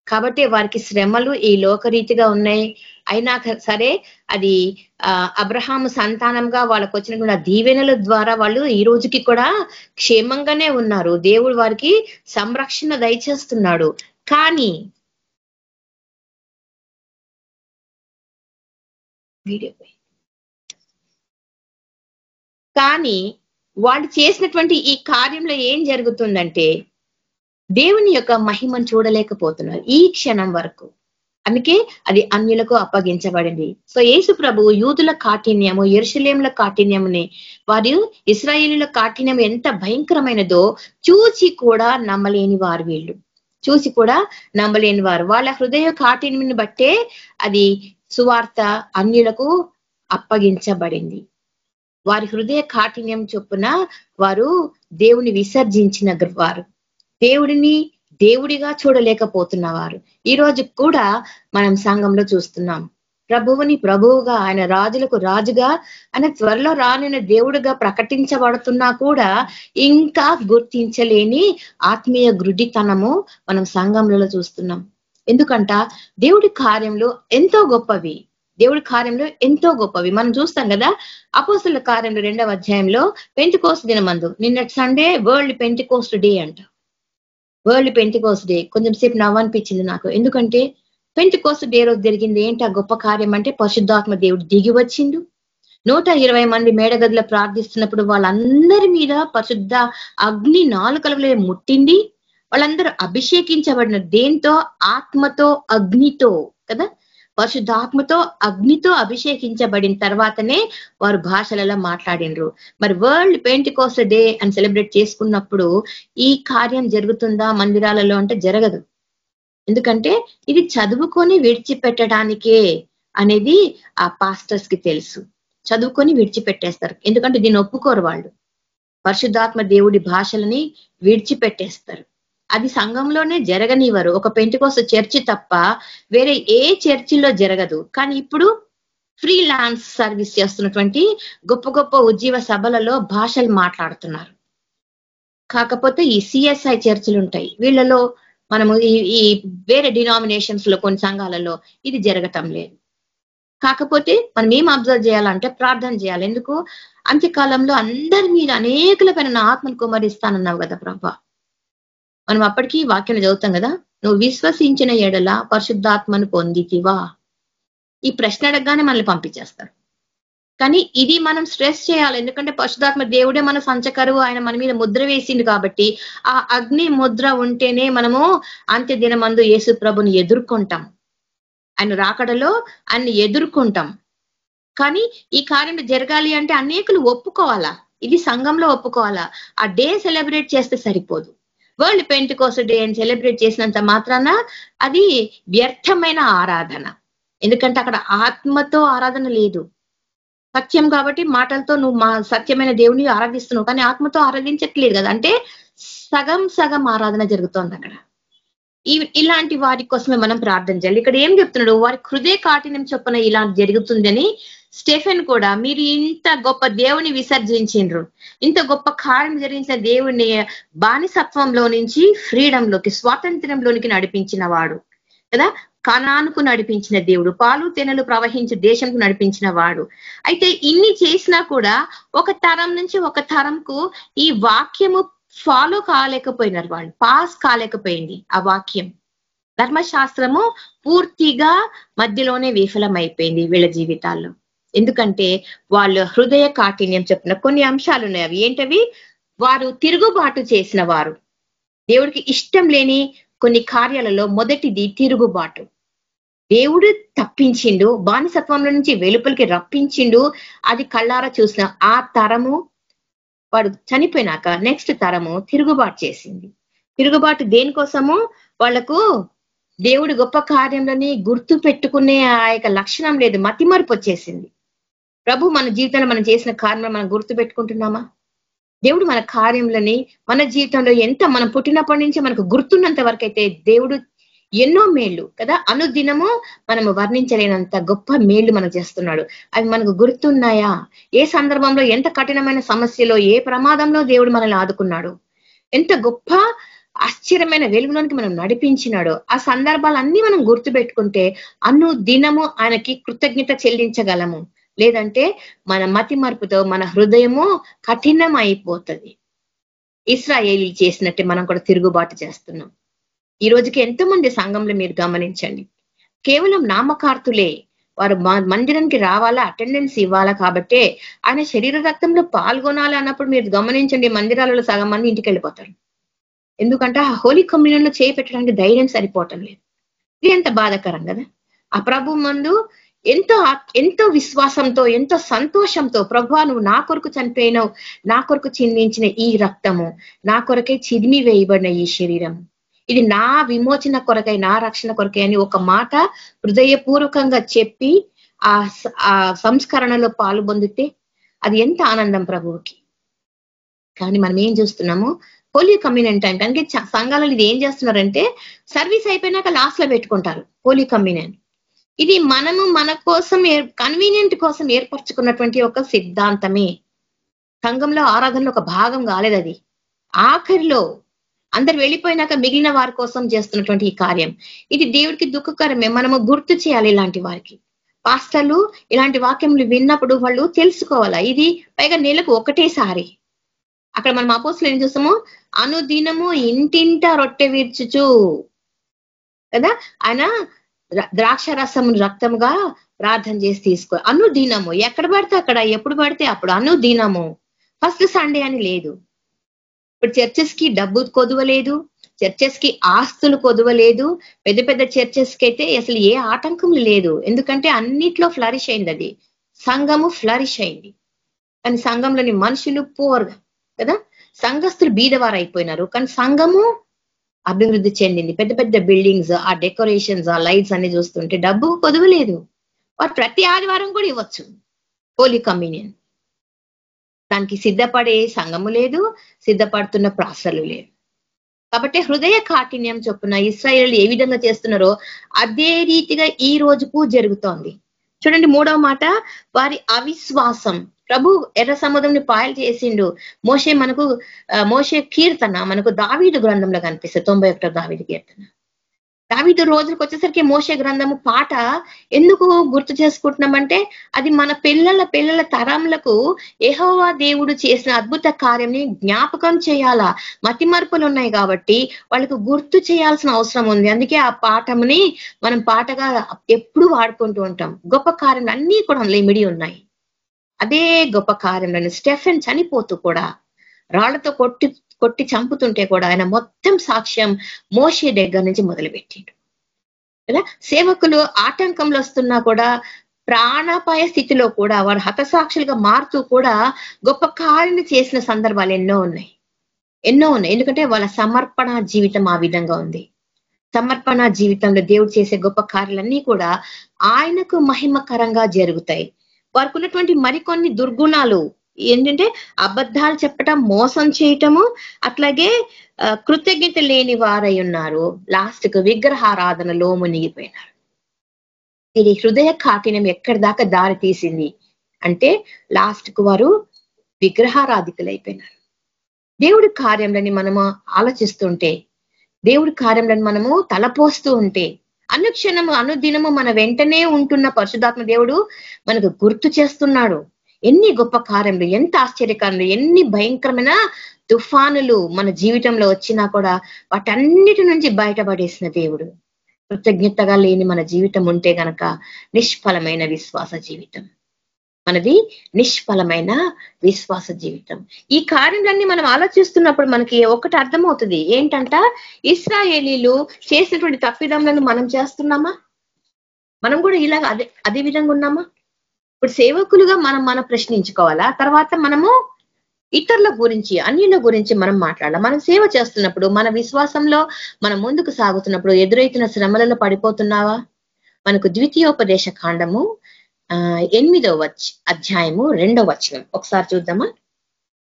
S4: కాబట్టి వారికి శ్రమలు ఈ లోకరీతిగా ఉన్నాయి. అయినా సరే అది అబ్రహాం అబ్రహాము సంతానంగా వాళ్ళకు వచ్చిన దీవెనల ద్వారా వాళ్ళు ఈ రోజుకి కూడా క్షేమంగానే ఉన్నారు. దేవుడు వారికి సంరక్షణ దయచేస్తున్నాడు. కానీ వీడియో కానీ వాళ్ళు చేసినటువంటి ఈ కార్యంలో ఏం జరుగుతుందంటే దేవుని యొక్క మహిమను చూడలేకపోతున్నారు ఈ క్షణం వరకు. అందుకే అది అన్యులకు అప్పగించబడింది. సో యేసు ప్రభు యూదుల కాఠిన్యము ఎరుషలేముల కాఠిన్యముని వారు ఇస్రాయేలుల కాఠిన్యం ఎంత భయంకరమైనదో చూచి కూడా నమ్మలేని వారు వీళ్ళు. చూసి కూడా నమ్మలేని వారు. వాళ్ళ హృదయ కాఠిన్యముని బట్టే అది సువార్త అన్యులకు అప్పగించబడింది. వారి హృదయ కాఠిన్యం చొప్పున వారు దేవుని విసర్జించిన వారు. దేవుడిని దేవుడిగా చూడలేకపోతున్నవారు. ఈ రోజు కూడా మనం సంఘంలో చూస్తున్నాం. ప్రభువుని ప్రభువుగా ఆయన రాజులకు రాజుగా ఆయన త్వరలో రానున్న దేవుడిగా ప్రకటించబడుతున్నా కూడా ఇంకా గుర్తించలేని ఆత్మీయ గుడ్డితనము మనం సంఘంలో చూస్తున్నాం. ఎందుకంట దేవుడి కార్యంలో ఎంతో గొప్పవి. దేవుడి కార్యంలో ఎంతో గొప్పవి. మనం చూస్తాం కదా అపోసుల కార్యంలో రెండవ అధ్యాయంలో పెంటికోస్ట్ దినమందు. నిన్నటి సండే వరల్డ్ పెంటికోస్ట్ డే అంట. World Pentecost day. కొంచెం సేపు నవ్వనిపించింది నాకు. ఎందుకంటే పెంటికోస్ట్ డే రోజు జరిగింది ఏంటి? ఆ గొప్ప కార్యం అంటే పరిశుద్ధాత్మ దేవుడు దిగి వచ్చిండు. నూట ఇరవై మంది మేడగదిలో ప్రార్థిస్తున్నప్పుడు వాళ్ళందరి మీద పరిశుద్ధ అగ్ని నాలుకలలో ముట్టింది. వాళ్ళందరూ అభిషేకించబడిన దేంతో? ఆత్మతో అగ్నితో కదా? పరిశుద్ధాత్మతో అగ్నితో అభిషేకించబడిన తర్వాతనే వారు భాషలలో మాట్లాడినరు. మరి వరల్డ్ పెయింట్ కోస్ డే అని సెలబ్రేట్ చేసుకున్నప్పుడు ఈ కార్యం జరుగుతుందా మందిరాలలో అంటే జరగదు. ఎందుకంటే ఇది చదువుకొని విడిచిపెట్టడానికే అనేది ఆ పాస్టర్స్కి తెలుసు. చదువుకొని విడిచిపెట్టేస్తారు. ఎందుకంటే దీన్ని ఒప్పుకోరు వాళ్ళు. పరిశుద్ధాత్మ దేవుడి భాషలని విడిచిపెట్టేస్తారు. అది సంఘంలోనే జరగనివ్వరు. ఒక పెంటికోస చర్చి తప్ప వేరే ఏ చర్చిలో జరగదు. కానీ ఇప్పుడు ఫ్రీలాన్స్ సర్వీస్ చేస్తున్నటువంటి గొప్ప గొప్ప ఉజ్జీవ సభలలో భాషలు మాట్లాడుతున్నారు. కాకపోతే ఈ సిఎస్ఐ చర్చిలు ఉంటాయి. వీళ్ళలో మనము ఈ వేరే డినామినేషన్స్లో కొన్ని సంఘాలలో ఇది జరగటం లేదు. కాకపోతే మనం ఏం అబ్జర్వ్ చేయాలంటే ప్రార్థన చేయాలి. ఎందుకు? అంత్యకాలంలో అందరి మీద అనేకుల పైన ఆత్మను కుమరిస్తానన్నావు కదా ప్రభా. మనం అప్పటికీ వాక్యం చదువుతాం కదా? నువ్వు విశ్వసించిన ఎడల పరిశుద్ధాత్మను పొందితివా? ఈ ప్రశ్న అడగగానే మనల్ని పంపించేస్తారు. కానీ ఇది మనం స్ట్రెస్ చేయాలి. ఎందుకంటే పరిశుధాత్మ దేవుడే మన సంచకరువు ఆయన మన మీద ముద్ర వేసింది కాబట్టి ఆ అగ్ని ముద్ర ఉంటేనే మనము అంత్య దినమందు యేసు ప్రభుని ఎదుర్కొంటాం. ఆయన రాకడలో ఆయన ఎదుర్కొంటాం. కానీ ఈ కార్యం జరగాలి అంటే అనేకులు ఒప్పుకోవాలా? ఇది సంఘంలో ఒప్పుకోవాలా? ఆ డే సెలబ్రేట్ చేస్తే సరిపోదు. వరల్డ్ పెయింట్ కోస్ డే అని సెలబ్రేట్ చేసినంత మాత్రాన అది వ్యర్థమైన ఆరాధన. ఎందుకంటే అక్కడ ఆత్మతో ఆరాధన లేదు. సత్యం కాబట్టి మాటలతో నువ్వు మా సత్యమైన దేవుని ఆరాధిస్తున్నావు. కానీ ఆత్మతో ఆరాధించట్లేదు కదా. అంటే సగం సగం ఆరాధన జరుగుతోంది అక్కడ. ఇలాంటి వారి కోసమే మనం ప్రార్థన చేయాలి. ఇక్కడ ఏం చెప్తున్నాడు? వారి హృదయ కాఠిన్యం చొప్పున ఇలా జరుగుతుందని స్టెఫెన్ కూడా మీరు ఇంత గొప్ప దేవుని విసర్జించిండ్రు. ఇంత గొప్ప కార్యం జరిగించిన దేవుని బానిసత్వంలో నుంచి ఫ్రీడంలోకి స్వాతంత్ర్యంలోనికి నడిపించిన వాడు. కదా? కణానుకు నడిపించిన దేవుడు పాలు తెనలు ప్రవహించే దేశంకు నడిపించిన వాడు. అయితే ఇన్ని చేసినా కూడా ఒక తరం నుంచి ఒక తరంకు ఈ వాక్యము ఫాలో కాలేకపోయినారు వాళ్ళు పాస్ కాలేకపోయింది ఆ వాక్యం. ధర్మశాస్త్రము పూర్తిగా మధ్యలోనే విఫలమైపోయింది వీళ్ళ జీవితాల్లో. ఎందుకంటే వాళ్ళ హృదయ కాఠిన్యం చెప్పిన కొన్ని అంశాలు ఉన్నాయి అవి ఏంటవి? వారు తిరుగుబాటు చేసిన వారు. దేవుడికి ఇష్టం లేని కొన్ని కార్యాలలో మొదటిది తిరుగుబాటు. దేవుడు తప్పించిండు బానిసత్వంలో నుంచి వెలుపలికి రప్పించిండు. అది కళ్ళారా చూసిన ఆ తరము వాడు చనిపోయినాక నెక్స్ట్ తరము తిరుగుబాటు చేసింది. తిరుగుబాటు దేనికోసము? వాళ్ళకు దేవుడు గొప్ప కార్యంలోని గుర్తు పెట్టుకునే ఆ యొక్క లక్షణం లేదు. మతిమరుపు వచ్చేసింది. ప్రభు మన జీవితంలో మనం చేసిన కార్యం మనం గుర్తు పెట్టుకుంటున్నామా దేవుడు మన కార్యములని మన జీవితంలో ఎంత మనం పుట్టినప్పటి నుంచి మనకు గుర్తున్నంత వరకు అయితే దేవుడు ఎన్నో మేళ్ళు కదా అనుదినము మనము వర్ణించలేనంత గొప్ప మేళ్ళు మనకు చేస్తున్నాడు. అవి మనకు గుర్తున్నాయా? ఏ సందర్భంలో ఎంత కఠినమైన సమస్యలో ఏ ప్రమాదంలో దేవుడు మనల్ని ఆదుకున్నాడు? ఎంత గొప్ప ఆశ్చర్యమైన వెలుగులోనికి మనం నడిపించినాడు ఆ సందర్భాలన్నీ మనం గుర్తుపెట్టుకుంటే అను దినము ఆయనకి కృతజ్ఞత చెల్లించగలము. లేదంటే మన మతి మార్పుతో మన హృదయము కఠినం అయిపోతుంది ఇస్రాయేలీ చేసినట్టే మనం కూడా తిరుగుబాటు చేస్తున్నాం. ఈ రోజుకి ఎంతో మంది సంఘంలో మీరు గమనించండి. కేవలం నామకార్తులే వారు మందిరానికి రావాలా అటెండెన్స్ ఇవ్వాలా కాబట్టే ఆయన శరీర రక్తంలో పాల్గొనాలి అన్నప్పుడు మీరు గమనించండి మందిరాలలో సగం మంది ఇంటికి వెళ్ళిపోతారు. ఎందుకంటే ఆ హోలీ కమ్యూనియన్లో చేయి పెట్టడానికి ధైర్యం సరిపోవటం లేదు. ఇది ఎంత బాధాకరం కదా? ఆ ప్రభు మందు ఎంతో ఎంతో విశ్వాసంతో ఎంతో సంతోషంతో ప్రభా నువ్వు నా కొరకు చనిపోయినావు. నా కొరకు చిందించిన ఈ రక్తము. నా కొరకే చిదిమి వేయబడిన ఈ శరీరం. ఇది నా విమోచన కొరకై నా రక్షణ కొరకై అని ఒక మాట హృదయపూర్వకంగా చెప్పి ఆ ఆ సంస్కరణలో పాలు పొందితే అది ఎంత ఆనందం ప్రభువుకి. కానీ మనం ఏం చూస్తున్నాము? పోలియో కమ్యూనియన్ టైం కనుక సంఘాలలో ఇది ఏం చేస్తున్నారంటే సర్వీస్ అయిపోయినాక లాస్ట్లో పెట్టుకుంటారు పోలియో కమ్యూనియన్ ఇది మనము మన కోసం కన్వీనియంట్ కోసం ఏర్పరచుకున్నటువంటి ఒక సిద్ధాంతమే. సంఘంలో ఆరాధనలో ఒక భాగం కాలేదు అది. ఆఖరిలో అందరు వెళ్ళిపోయినాక మిగిలిన వారి కోసం చేస్తున్నటువంటి ఈ కార్యం. ఇది దేవుడికి దుఃఖకరమే. మనము గుర్తు చేయాలి ఇలాంటి వారికి. పాస్టర్లు ఇలాంటి వాక్యములు విన్నప్పుడు వాళ్ళు తెలుసుకోవాలా? ఇది పైగా నెలకు ఒకటేసారి. అక్కడ మనం అపోసులు ఏం చూసాము అనుదినము ఇంటింట రొట్టె వీర్చుచు కదా? ఆయన ద్రాక్ష రసం రక్తముగా ప్రార్థన చేసి తీసుకో అనుదినము. ఎక్కడ పడితే అక్కడ ఎప్పుడు పడితే అప్పుడు అనుదినము. ఫస్ట్ సండే అని లేదు. ఇప్పుడు చర్చెస్కి డబ్బు కొదువలేదు చర్చెస్కి ఆస్తులు కొదవలేదు పెద్ద పెద్ద చర్చెస్కి అయితే అసలు ఏ ఆటంకం లేదు. ఎందుకంటే అన్నిట్లో ఫ్లరిష్ అయింది అది. సంఘము ఫ్లరిష్ అయింది. కానీ సంఘంలోని మనుషులు పోర్ కదా? సంఘస్థులు బీదవారు అయిపోయినారు కానీ సంఘము అభివృద్ధి చెందింది. పెద్ద పెద్ద బిల్డింగ్స్ ఆ డెకరేషన్స్ ఆ లైట్స్ అన్ని చూస్తుంటే డబ్బు కొదవలేదు. వారు ప్రతి ఆదివారం కూడా ఇవ్వచ్చు. హోలీ కమ్యూనియన్ దానికి సిద్ధపడే సంఘము లేదు సిద్ధపడుతున్న ప్రాసలు లేదు కాబట్టి హృదయ కాఠిన్యం చొప్పున ఇస్రాయేల్ ఏ విధంగా చేస్తున్నారో అదే రీతిగా ఈ రోజుకు జరుగుతోంది. చూడండి మూడవ మాట వారి అవిశ్వాసం. ప్రభు ఎర్ర సముద్రంని పాయలు చేసిండు. మోషే మనకు మోసే మోషే కీర్తన మనకు దావీదు గ్రంథంలో కనిపిస్తుంది. తొంభై ఒకటో దావీదు కీర్తన. దావీదు రోజులకు వచ్చేసరికి మోషే గ్రంథము పాట ఎందుకు గుర్తు చేసుకుంటున్నామంటే అది మన పిల్లల పిల్లల తరంలకు ఏహోవా దేవుడు చేసిన అద్భుత కార్యంని జ్ఞాపకం చేయాలా? మతి మార్పులు ఉన్నాయి కాబట్టి వాళ్ళకు గుర్తు చేయాల్సిన అవసరం ఉంది. అందుకే ఆ పాఠముని మనం పాటగా ఎప్పుడు వాడుకుంటూ ఉంటాం. గొప్ప కార్యం అన్ని కూడా లిమిడి ఉన్నాయి. అదే గొప్ప కార్యంలో స్టెఫెన్ చనిపోతూ కూడా రాళ్ళతో కొట్టి కొట్టి చంపుతుంటే కూడా ఆయన మొత్తం సాక్ష్యం మోషే దగ్గర నుంచి మొదలుపెట్టిండు. కదా సేవకులు ఆటంకంలో వస్తున్నా కూడా ప్రాణాపాయ స్థితిలో కూడా వారు హతసాక్షులుగా మారుతూ కూడా గొప్ప కార్యం చేసిన సందర్భాలు ఎన్నో ఉన్నాయి. ఎన్నో ఉన్నాయి. ఎందుకంటే వాళ్ళ సమర్పణ జీవితం ఆ విధంగా ఉంది. సమర్పణ జీవితంలో దేవుడు చేసే గొప్ప కార్యాలన్నీ కూడా ఆయనకు మహిమకరంగా జరుగుతాయి. వారికి ఉన్నటువంటి మరికొన్ని దుర్గుణాలు ఏంటంటే అబద్ధాలు చెప్పటం మోసం చేయటము అట్లాగే కృతజ్ఞత లేని వారై ఉన్నారు. లాస్ట్కు విగ్రహారాధనలో మునిగిపోయినారు ఇది హృదయ కాఠిన్యం ఎక్కడి దాకా దారి తీసింది అంటే లాస్ట్కు వారు విగ్రహారాధికులైపోయినారు. దేవుడి కార్యంలని మనము ఆలోచిస్తుంటే దేవుడి కార్యంలను మనము తలపోస్తూ ఉంటే అనుక్షణము అనుదినము మన వెంటనే ఉంటున్న పరిశుధాత్మ దేవుడు మనకు గుర్తు చేస్తున్నాడు. ఎన్ని గొప్ప కార్యములు ఎంత ఆశ్చర్యకారులు ఎన్ని భయంకరమైన తుఫానులు మన జీవితంలో వచ్చినా కూడా వాటన్నిటి నుంచి బయటపడేసిన దేవుడు. కృతజ్ఞతగా లేని మన జీవితం ఉంటే గనక నిష్ఫలమైన విశ్వాస జీవితం. మనది నిష్ఫలమైన విశ్వాస జీవితం. ఈ కార్యాలన్నీ మనం ఆలోచిస్తున్నప్పుడు మనకి ఒకటి అర్థమవుతుంది. ఏంటంట? ఇస్రాయేలీలు చేసినటువంటి తప్పిదములను మనం చేస్తున్నామా? మనం కూడా ఇలాగ అదే అదే విధంగా ఉన్నామా? ఇప్పుడు సేవకులుగా మనం మనం ప్రశ్నించుకోవాలా? తర్వాత మనము ఇతరుల గురించి అన్యుల గురించి మనం మాట్లాడాలి? మనం సేవ చేస్తున్నప్పుడు మన విశ్వాసంలో మనం ముందుకు సాగుతున్నప్పుడు ఎదురైతున్న శ్రమలలో పడిపోతున్నావా? మనకు ద్వితీయోపదేశ కాండము ఎనిమిదో వచ్చ అధ్యాయము రెండో వచనం. ఒకసారి చూద్దామా?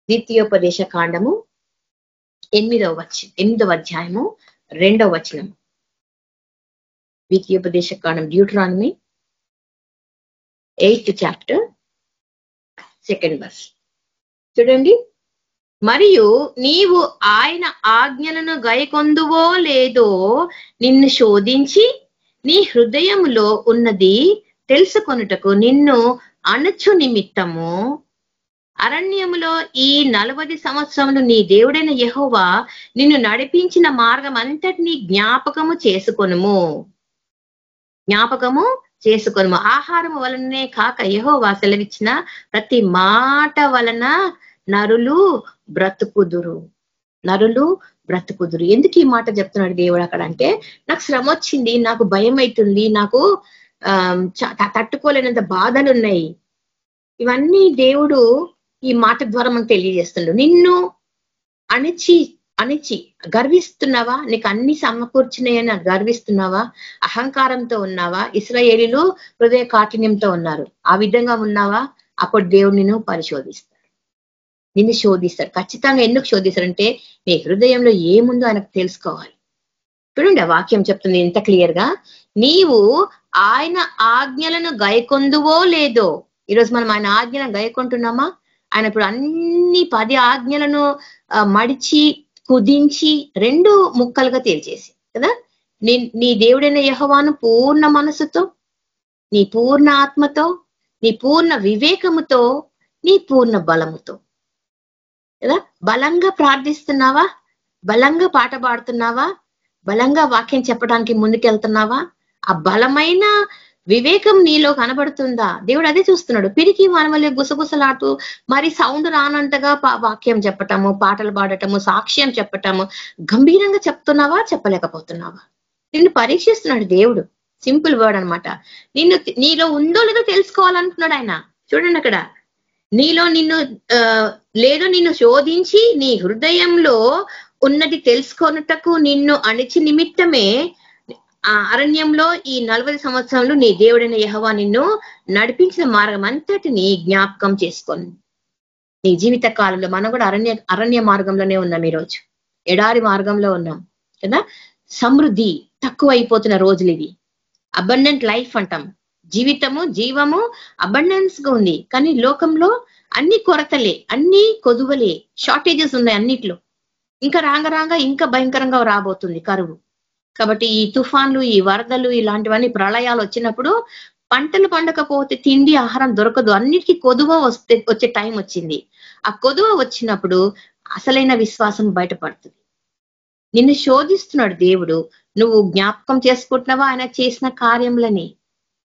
S4: ద్వితీయోపదేశ కాండము ఎనిమిదవ వచ ఎనిమిదవ అధ్యాయము రెండో వచనం. ద్వితీయోపదేశ కాండం Deuteronomy eighth chapter second verse చూడండి. మరియు నీవు ఆయన ఆజ్ఞలను గైకొందువో లేదో నిన్ను శోధించి నీ హృదయములో ఉన్నది తెలుసుకొనుటకు నిన్ను అణచు నిమిత్తము. అరణ్యములో ఈ నలభై సంవత్సరములు నీ దేవుడైన యహోవా నిన్ను నడిపించిన మార్గం అంతటినీ జ్ఞాపకము చేసుకొనుము. జ్ఞాపకము చేసుకొనుము. ఆహారం వలననే కాక యహోవా సెలవిచ్చిన ప్రతి మాట వలన నరులు బ్రతుకుదురు. నరులు బ్రతుకుదురు. ఎందుకు ఈ మాట చెప్తున్నాడు దేవుడు అక్కడ అంటే నాకు శ్రమ వచ్చింది నాకు భయం అవుతుంది నాకు తట్టుకోలేనంత బాధలు ఉన్నాయి ఇవన్నీ దేవుడు ఈ మాట ద్వారా మనకు తెలియజేస్తుండు. నిన్ను అణిచి అణిచి గర్విస్తున్నావా? నీకు అన్ని సమకూర్చినాయని గర్విస్తున్నావా? అహంకారంతో ఉన్నావా? ఇస్రాయేలీలు హృదయ కాఠిన్యంతో ఉన్నారు. ఆ విధంగా ఉన్నావా? అప్పుడు దేవుడు నిన్ను పరిశోధిస్తాడు. నిన్ను శోధిస్తాడు. ఖచ్చితంగా ఎందుకు శోధిస్తాడంటే నీ హృదయంలో ఏముందో ఆయనకు తెలుసుకోవాలి. చూడండి ఆ వాక్యం చెప్తుంది ఇంత క్లియర్గా నీవు ఆయన ఆజ్ఞలను గైకొందువో లేదో? ఈరోజు మనం ఆయన ఆజ్ఞలను గైకొంటున్నామా? ఆయన ఇప్పుడు అన్ని పది ఆజ్ఞలను మడిచి కుదించి రెండు ముక్కలుగా తేల్చేసి కదా? నీ నీ దేవుడైన యహవాను పూర్ణ మనసుతో నీ పూర్ణ ఆత్మతో నీ పూర్ణ వివేకముతో నీ పూర్ణ బలముతో కదా? బలంగా ప్రార్థిస్తున్నావా? బలంగా పాట పాడుతున్నావా? బలంగా వాక్యం చెప్పడానికి ముందుకెళ్తున్నావా? ఆ బలమైన వివేకం నీలో కనబడుతుందా? దేవుడు అదే చూస్తున్నాడు. పిరికి మనమలే గుసగుసలాడుతూ మరి సౌండ్ రానంతగా వాక్యం చెప్పటము పాటలు పాడటము సాక్ష్యం చెప్పటము గంభీరంగా చెప్తున్నావా చెప్పలేకపోతున్నావా? నిన్ను పరీక్షిస్తున్నాడు దేవుడు. సింపుల్ వర్డ్ అన్నమాట. నిన్ను నీలో ఉందో లేదో తెలుసుకోవాలనుకున్నాడు ఆయన. చూడండి అక్కడ. నీలో నిన్ను ఆ, లేదో నిన్ను శోధించి నీ హృదయంలో ఉన్నది తెలుసుకొనుటకు నిన్ను అణిచి నిమిత్తమే ఆ అరణ్యంలో ఈ నలభై సంవత్సరంలో నీ దేవుడైన యహవా నిన్ను నడిపించిన మార్గం అంతటిని జ్ఞాపకం చేసుకొని. నీ జీవిత కాలంలో మనం కూడా అరణ్య అరణ్య మార్గంలోనే ఉన్నాం ఈరోజు. ఎడారి మార్గంలో ఉన్నాం. కదా? సమృద్ధి తక్కువ అయిపోతున్న రోజులు ఇవి. అబండెంట్ లైఫ్ అంటాం. జీవితము జీవము అబండెన్స్గా ఉంది. కానీ లోకంలో అన్ని కొరతలే అన్ని కొదువలే షార్టేజెస్ ఉన్నాయి అన్నిట్లో. ఇంకా రాంగ రాంగ ఇంకా భయంకరంగా రాబోతుంది కరువు. కాబట్టి ఈ తుఫాన్లు ఈ వరదలు ఇలాంటివన్నీ ప్రళయాలు వచ్చినప్పుడు పంటలు పండకపోతే తిండి ఆహారం దొరకదు. అన్నిటికీ కొదువ వస్తే వచ్చే టైం వచ్చింది. ఆ కొదువ వచ్చినప్పుడు అసలైన విశ్వాసం బయటపడుతుంది. నిన్ను శోధిస్తున్నాడు దేవుడు. నువ్వు జ్ఞాపకం చేసుకుంటున్నావా? ఆయన చేసిన కార్యములని.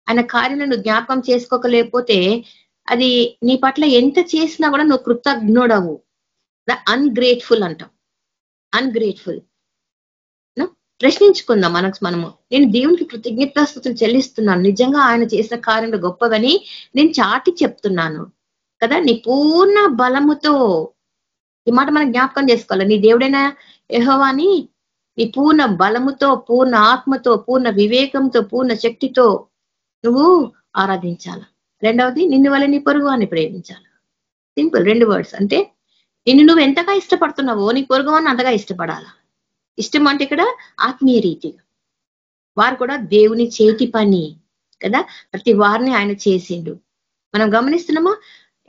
S4: ఆయన కార్యంలో నువ్వు జ్ఞాపకం చేసుకోకలేకపోతే అది నీ పట్ల ఎంత చేసినా కూడా నువ్వు కృతజ్ఞుడవు. అన్గ్రేట్ఫుల్ అంటాం. అన్గ్రేట్ఫుల్. ప్రశ్నించుకుందాం మనకు మనము. నేను దేవునికి కృతజ్ఞతాస్థుతులు చెల్లిస్తున్నాను. నిజంగా ఆయన చేసిన కార్యంలో గొప్పవని నేను చాటి చెప్తున్నాను. కదా? నీ పూర్ణ బలముతో ఈ మాట మనం జ్ఞాపకం చేసుకోవాలి. నీ దేవుడైన యహోవాని నీ పూర్ణ బలముతో పూర్ణ ఆత్మతో పూర్ణ వివేకంతో పూర్ణ శక్తితో నువ్వు ఆరాధించాల. రెండవది నిన్ను వల్ల నీ పొరుగు అని ప్రేమించాలి. సింపుల్. రెండు వర్డ్స్. అంటే నిన్ను నువ్వు ఎంతగా ఇష్టపడుతున్నావో నీ పొరుగు అని అంతగా ఇష్టపడాలా? ఇష్టం అంటే ఇక్కడ ఆత్మీయ రీతిగా. వారు కూడా దేవుని చేతి పని కదా? ప్రతి వారిని ఆయన చేసిండు. మనం గమనిస్తున్నామా?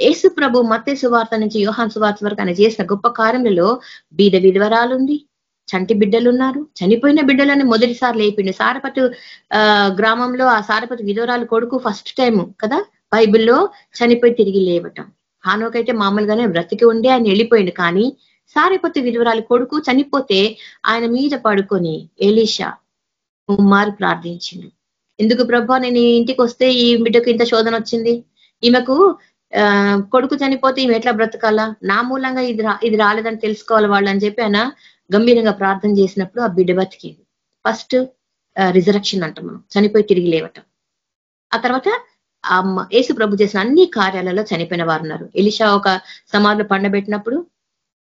S4: యేసు ప్రభు మత్తే సువార్త నుంచి యోహాన్ సువార్త వరకు ఆయన చేసిన గొప్ప కార్యములలో బీద విధవరాలుంది చంటి బిడ్డలు ఉన్నారు చనిపోయిన బిడ్డలని మొదటిసారి లేపిండు. సారపతి ఆ గ్రామంలో ఆ సారపతి విధవరాలు కొడుకు ఫస్ట్ టైం కదా? బైబిల్లో చనిపోయి తిరిగి లేవటం. హానోకైతే మామూలుగానే బ్రతికి ఉండి ఆయన వెళ్ళిపోయిండు కానీ సారేపతి విధవరాలి కొడుకు చనిపోతే ఆయన మీద పడుకొని ఎలీషా ముమ్మారు ప్రార్థించిండు. ఎందుకు ప్రభా నేను ఈ ఇంటికి వస్తే ఈ బిడ్డకు ఇంత శోధన వచ్చింది? ఈమెకు ఆ కొడుకు చనిపోతే ఈమె ఎట్లా బ్రతకాలా? నా మూలంగా ఇది ఇది రాలేదని తెలుసుకోవాలి వాళ్ళు అని చెప్పి ఆయన గంభీరంగా ప్రార్థన చేసినప్పుడు ఆ బిడ్డ బతికింది. ఫస్ట్ రిజరక్షన్ అంటాం మనం. చనిపోయి తిరిగి లేవటం. ఆ తర్వాత ఆ యేసు ప్రభు చేసిన అన్ని కార్యాలలో చనిపోయిన వారు ఉన్నారు ఎలిషా ఒక సమాధులు పండబెట్టినప్పుడు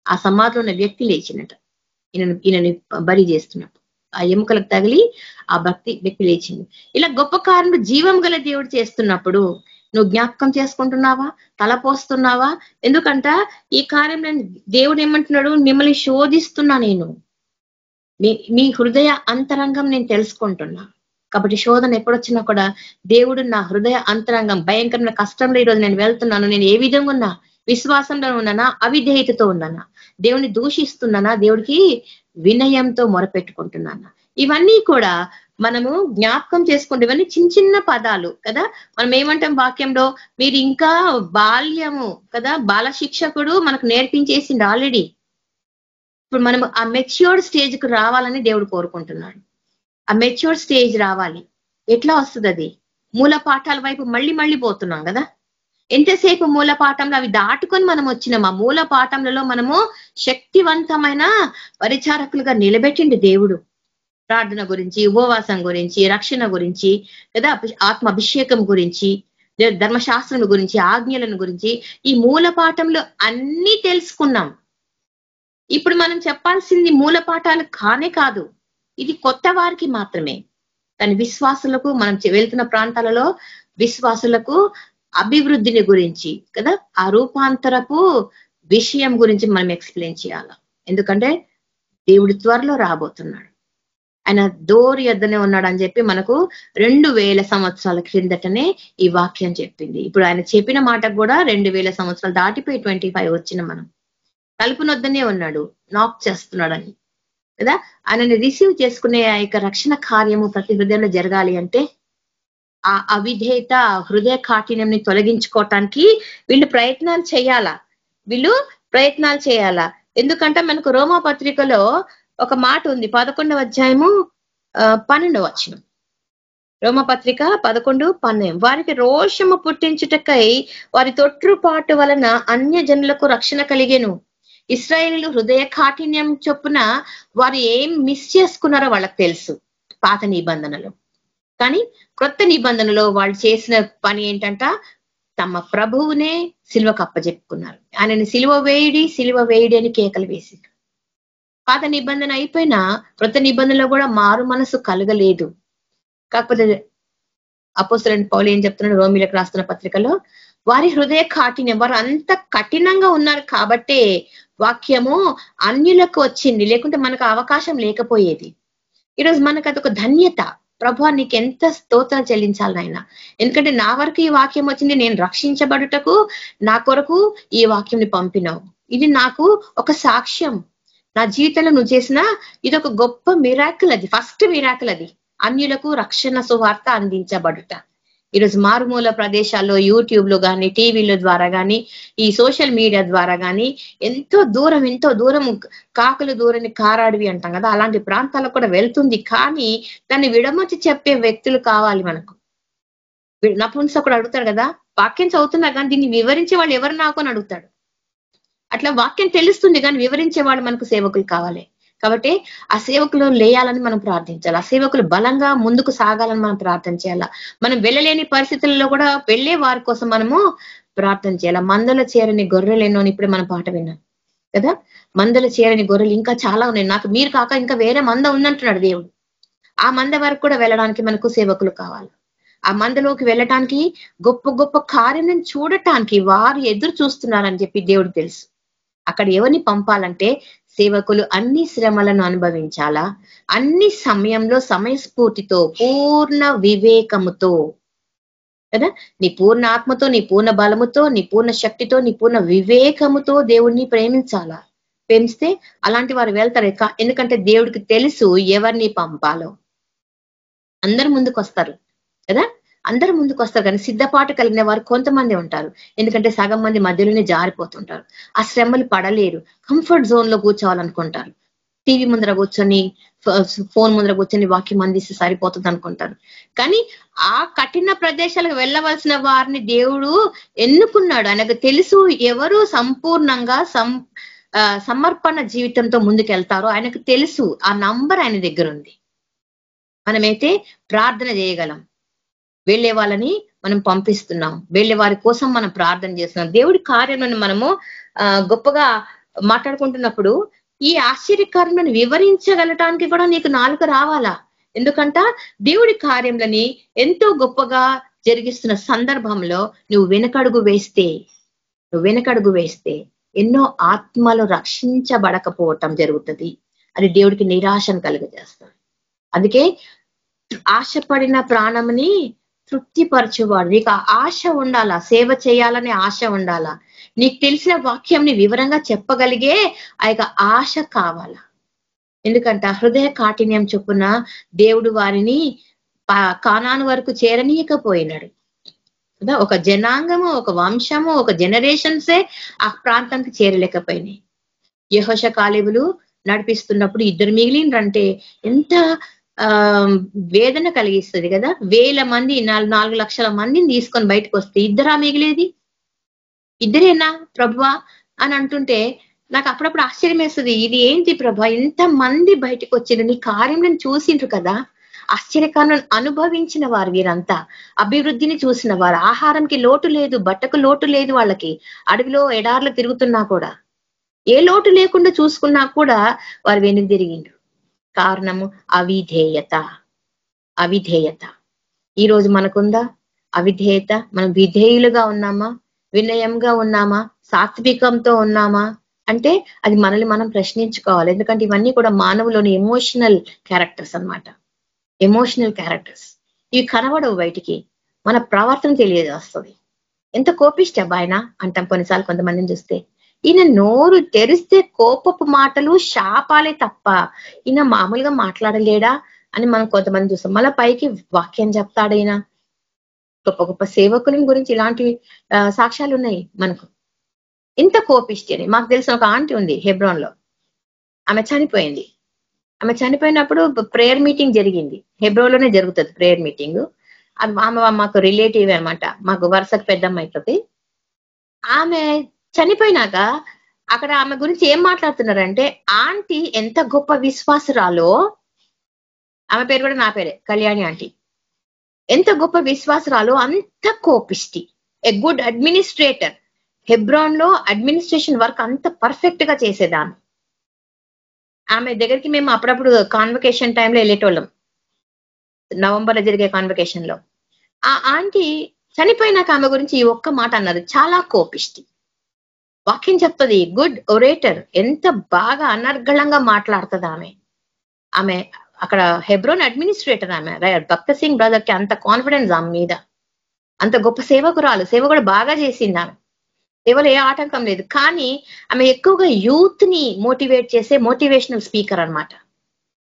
S4: ఆ సమాధిలో ఉన్న వ్యక్తి లేచినట. ఈయనను ఈయనని బరి చేస్తున్నట్టు ఆ ఎముకలకు తగిలి ఆ భక్తి వ్యక్తి లేచింది. ఇలా గొప్ప కారణం జీవం గల దేవుడు చేస్తున్నప్పుడు నువ్వు జ్ఞాపకం చేసుకుంటున్నావా? తలపోస్తున్నావా ఎందుకంట ఈ కార్యం నేను దేవుడు ఏమంటున్నాడు? మిమ్మల్ని శోధిస్తున్నా నేను. మీ మీ హృదయ అంతరంగం నేను తెలుసుకుంటున్నా. కాబట్టి శోధన ఎప్పుడొచ్చినా కూడా దేవుడు నా హృదయ అంతరంగం భయంకరమైన కష్టంలో ఈరోజు నేను వెళ్తున్నాను. నేను ఏ విధంగా ఉన్నా విశ్వాసంలో ఉన్నానా అవిధేయతతో ఉన్నానా? దేవుని దూషిస్తున్నానా? దేవుడికి వినయంతో మొరపెట్టుకుంటున్నానా? ఇవన్నీ కూడా మనము జ్ఞాపకం చేసుకుంటే ఇవన్నీ చిన్న చిన్న పదాలు కదా? మనం ఏమంటాం వాక్యంలో? మీరు ఇంకా బాల్యము కదా? బాల శిక్షకుడు మనకు నేర్పించేసింది ఆల్రెడీ ఇప్పుడు మనం ఆ మెచ్యూర్డ్ స్టేజ్కి రావాలని దేవుడు కోరుకుంటున్నాడు. ఆ మెచ్యూర్డ్ స్టేజ్ రావాలి. ఎట్లా వస్తుంది అది మూల పాఠాల వైపు మళ్ళీ మళ్ళీ పోతున్నాం కదా? ఎంతసేపు మూల పాఠంలో అవి దాటుకొని మనం వచ్చినాం ఆ మూల పాఠంలలో మనము శక్తివంతమైన పరిచారకులుగా నిలబెట్టిండు దేవుడు. ప్రార్థన గురించి ఉపవాసం గురించి రక్షణ గురించి లేదా ఆత్మ అభిషేకం గురించి దే- ధర్మశాస్త్రం గురించి ఆజ్ఞలను గురించి ఈ మూల పాఠంలో అన్ని తెలుసుకున్నాం. ఇప్పుడు మనం చెప్పాల్సింది మూల పాఠాలు కానే కాదు. ఇది కొత్త వారికి మాత్రమే. కానీ విశ్వాసులకు మనం వెళ్తున్న ప్రాంతాలలో విశ్వాసులకు అభివృద్ధిని గురించి కదా? ఆ రూపాంతరపు విషయం గురించి మనం ఎక్స్ప్లెయిన్ చేయాల. ఎందుకంటే దేవుడు త్వరలో రాబోతున్నాడు. ఆయన దోరి ఎద్దనే ఉన్నాడు అని చెప్పి మనకు రెండు వేల సంవత్సరాల క్రిందటనే ఈ వాక్యం చెప్పింది. ఇప్పుడు ఆయన చెప్పిన మాటకు కూడా రెండు వేల సంవత్సరాలు దాటిపోయి ట్వంటీ ఫైవ్ వచ్చిన మనం. తలుపునొద్దనే ఉన్నాడు. నాక్ చేస్తున్నాడని. కదా? ఆయనని రిసీవ్ చేసుకునే ఆ యొక్క రక్షణ కార్యము ప్రతి హృదయంలో జరగాలి అంటే ఆ అవిధేయత హృదయ కాఠిన్యంని తొలగించుకోవటానికి వీళ్ళు ప్రయత్నాలు చేయాలా? వీళ్ళు ప్రయత్నాలు చేయాలా? ఎందుకంటే మనకు రోమా పత్రికలో ఒక మాట ఉంది పదకొండవ అధ్యాయము ఆ, పన్నెండవ వచనం. రోమపత్రిక పదకొండు పన్నెండు. వారికి రోషము పుట్టించుటకై వారి తొట్టుపాటు వలన అన్య జనులకు రక్షణ కలిగేను. ఇస్రాయేలు హృదయ కాఠిన్యం చొప్పున వారు ఏం మిస్ చేసుకున్నారో వాళ్ళకి తెలుసు. పాత నిబంధనలు. కానీ క్రొత్త నిబంధనలో వాళ్ళు చేసిన పని ఏంటంట? తమ ప్రభువునే సిలువకు అప్పజెప్పుకున్నారు ఆయనని సిలువ వేయడి సిలువ వేయడి అని కేకలు వేసి పాత నిబంధన అయిపోయినా క్రొత్త నిబంధనలో కూడా మారు మనసు కలగలేదు. కాకపోతే అపోసరని పౌలు ఏం చెప్తున్నాడు? రోమిలకు రాస్తున్న పత్రికలో వారి హృదయ కాఠిన్యం వారు అంత కఠినంగా ఉన్నారు కాబట్టే వాక్యము అన్యులకు వచ్చింది లేకుంటే మనకు అవకాశం లేకపోయేది. ఈరోజు మనకు అదొక ధన్యత. ప్రభు నీకు ఎంత స్తోత్రం చెల్లించాలి నాయన. ఎందుకంటే నా వరకు ఈ వాక్యం వచ్చింది నేను రక్షించబడుటకు నా కొరకు ఈ వాక్యంని పంపినావు. ఇది నాకు ఒక సాక్ష్యం. నా జీవితంలో నువ్వు చేసిన ఇది ఒక గొప్ప మిరాకుల్ అది ఫస్ట్ మిరాకుల్ అది. అన్యులకు రక్షణ సువార్త అందించబడుట. ఈరోజు మారుమూల ప్రదేశాల్లో యూట్యూబ్లో కానీ టీవీల ద్వారా కానీ ఈ సోషల్ మీడియా ద్వారా కానీ ఎంతో దూరం ఎంతో దూరం కాకులు దూరని కారాడివి అంటాం కదా. అలాంటి ప్రాంతాలకు కూడా వెళ్తుంది. కానీ దాన్ని విడమర్చి చెప్పే వ్యక్తులు కావాలి మనకు. నపుంసకుడు అడుగుతాడు కదా వాక్యం చదువుతున్నా కానీ దీన్ని వివరించే వాళ్ళు ఎవరు నాకు అని అడుగుతాడు. అట్లా వాక్యం తెలుస్తుంది కానీ వివరించే వాళ్ళు మనకు సేవకులు కావాలి. కాబట్టి ఆ సేవకులు లేయాలని మనం ప్రార్థించాలి. ఆ సేవకులు బలంగా ముందుకు సాగాలని మనం ప్రార్థన చేయాలా? మనం వెళ్ళలేని పరిస్థితుల్లో కూడా వెళ్ళే వారి కోసం మనము ప్రార్థన చేయాలి? మందల చేరని గొర్రెలేనో అని ఇప్పుడే మనం పాట విన్నాం. కదా? మందల చేరని గొర్రెలు ఇంకా చాలా ఉన్నాయి. నాకు మీరు కాక ఇంకా వేరే మంద ఉందంటున్నాడు దేవుడు. ఆ మంద వరకు కూడా వెళ్ళడానికి మనకు సేవకులు కావాలి. ఆ మందలోకి వెళ్ళటానికి గొప్ప గొప్ప కార్యం చూడటానికి వారు ఎదురు చూస్తున్నారని చెప్పి దేవుడు తెలుసు. అక్కడ ఎవరిని పంపాలంటే సేవకులు అన్ని శ్రమలను అనుభవించాలా? అన్ని సమయంలో సమయస్ఫూర్తితో పూర్ణ వివేకముతో కదా? నీ పూర్ణ ఆత్మతో నీ పూర్ణ బలముతో నీ పూర్ణ శక్తితో నీ పూర్ణ వివేకముతో దేవుణ్ణి ప్రేమించాలా? పెంచితే అలాంటి వారు వెళ్తారు. ఎందుకంటే దేవుడికి తెలుసు ఎవరిని పంపాలో. అందరు ముందుకు వస్తారు కదా? అందరు ముందుకు వస్తారు కానీ సిద్ధపాటు కలిగిన వారు కొంతమంది ఉంటారు. ఎందుకంటే సగం మంది మధ్యలోనే జారిపోతుంటారు. ఆ శ్రమలు పడలేరు. కంఫర్ట్ జోన్లో కూర్చోవాలనుకుంటారు. టీవీ ముందర కూర్చొని ఫోన్ ముందర కూర్చొని వాక్యం అందిస్తే సరిపోతుంది అనుకుంటారు. కానీ ఆ కఠిన ప్రదేశాలకు వెళ్ళవలసిన వారిని దేవుడు ఎన్నుకున్నాడు. ఆయనకు తెలుసు ఎవరు సంపూర్ణంగా సం సమర్పణ జీవితంతో ముందుకెళ్తారో ఆయనకు తెలుసు. ఆ నంబర్ ఆయన దగ్గర ఉంది. మనమైతే ప్రార్థన చేయగలం. వెళ్ళే వాళ్ళని మనం పంపిస్తున్నాం. వెళ్ళే వారి కోసం మనం ప్రార్థన చేస్తున్నాం. దేవుడి కార్యాలను మనము గొప్పగా మాట్లాడుకుంటున్నప్పుడు ఈ ఆశ్చర్యకార్యములను వివరించగలటానికి కూడా నీకు నాలుక రావాలా? ఎందుకంట దేవుడి కార్యములని ఎంతో గొప్పగా జరిగిస్తున్న సందర్భంలో నువ్వు వెనకడుగు వేస్తే నువ్వు వెనకడుగు వేస్తే ఎన్నో ఆత్మలు రక్షించబడకపోవటం జరుగుతుంది. అది దేవుడికి నిరాశను కలుగజేస్తాడు అందుకే ఆశపడిన ప్రాణంని తృప్తిపరచువాడు. నీకు ఆశ ఉండాలా? సేవ చేయాలనే ఆశ ఉండాలా? నీకు తెలిసిన వాక్యంని వివరంగా చెప్పగలిగే ఆ యొక్క ఆశ కావాలా? ఎందుకంటే హృదయ కాఠిన్యం చొప్పున దేవుడు వారిని కానాను వరకు చేరనీయకపోయినాడు. కదా? ఒక జనాంగము ఒక వంశము ఒక జనరేషన్సే ఆ ప్రాంతానికి చేరలేకపోయినాయి. యహోష కాలేబులు నడిపిస్తున్నప్పుడు ఇద్దరు మిగిలిండ్రంటే ఎంత వేదన కలిగిస్తుంది కదా? వేల మంది నాలుగు లక్షల మందిని తీసుకొని బయటకు వస్తే ఇద్దరా మిగిలేది? ఇద్దరేనా? ప్రభువా అని అంటుంటే నాకు అప్పుడప్పుడు ఆశ్చర్యం వేస్తుంది ఇది ఏంటి ప్రభా? ఇంత మంది బయటకు వచ్చిండ్రు నీ కార్యం నేను చూసిండ్రు కదా? ఆశ్చర్యకాలను అనుభవించిన వారు వీరంతా. అభివృద్ధిని చూసిన వారు. ఆహారంకి లోటు లేదు బట్టకు లోటు లేదు వాళ్ళకి. అడవిలో ఎడార్లు తిరుగుతున్నా కూడా. ఏ లోటు లేకుండా చూసుకున్నా కూడా వారు వెనుక తిరిగిండ్రు కారణము అవిధేయత. అవిధేయత. ఈ రోజు మనకుందా? అవిధేయత? మనం విధేయులుగా ఉన్నామా? వినయంగా ఉన్నామా? సాత్వికంతో ఉన్నామా? అంటే అది మనల్ని మనం ప్రశ్నించుకోవాలి. ఎందుకంటే ఇవన్నీ కూడా మానవులోని ఎమోషనల్ క్యారెక్టర్స్ అనమాట ఎమోషనల్ క్యారెక్టర్స్ ఇవి కనబడవు బయటికి. మన ప్రవర్తన తెలియజేస్తుంది. ఎంత కోపిష్ట ఆయన? అంటాం కొన్నిసార్లు కొంతమందిని చూస్తే. ఈయన నోరు తెరిస్తే కోపపు మాటలు శాపాలే తప్ప ఈయన మామూలుగా మాట్లాడలేడా అని మనం కొంతమంది చూస్తాం. మళ్ళీ పైకి వాక్యం చెప్తాడు ఈయన. గొప్ప గొప్ప సేవకుల గురించి ఇలాంటి సాక్ష్యాలు ఉన్నాయి మనకు. ఇంత కోపిష్టి అని మాకు తెలిసిన ఒక ఆంటీ ఉంది హెబ్రాన్లో ఆమె చనిపోయింది. ఆమె చనిపోయినప్పుడు ప్రేయర్ మీటింగ్ జరిగింది. హెబ్రోలోనే జరుగుతుంది ప్రేయర్ మీటింగ్. ఆమె మాకు రిలేటివ్ అనమాట మాకు వరుసకు పెద్దమ్మ అవుతుంది ఆమె చనిపోయినాక అక్కడ ఆమె గురించి ఏం మాట్లాడుతున్నారంటే ఆంటీ ఎంత గొప్ప విశ్వాసరాలో. ఆమె పేరు కూడా నా పేరే కళ్యాణి ఆంటీ. ఎంత గొప్ప విశ్వాసరాలో అంత కోపిష్టి ఎ గుడ్ అడ్మినిస్ట్రేటర్. హెబ్రాన్లో అడ్మినిస్ట్రేషన్ వర్క్ అంత పర్ఫెక్ట్గా చేసేదాన్ని ఆమె దగ్గరికి మేము అప్పుడప్పుడు కాన్వకేషన్ టైంలో వెళ్ళేటోళ్ళం. నవంబర్లో జరిగే కాన్వకేషన్లో ఆ ఆంటీ చనిపోయినాక ఆమె గురించి ఈ ఒక్క మాట అన్నారు చాలా కోపిష్టి. వాక్యం చెప్తుంది గుడ్ ఒరేటర్ ఎంత బాగా అనర్గళంగా మాట్లాడుతుంది ఆమె. ఆమె అక్కడ హెబ్రోన్ అడ్మినిస్ట్రేటర్ ఆమె భక్త సింగ్ బ్రదర్కి అంత కాన్ఫిడెన్స్ ఆమె మీద. అంత గొప్ప సేవకురాలు సేవ కూడా బాగా చేసింది ఆమె. సేవలో ఏ ఆటంకం లేదు. కానీ ఆమె ఎక్కువగా యూత్ని మోటివేట్ చేసే మోటివేషనల్ స్పీకర్ అన్నమాట.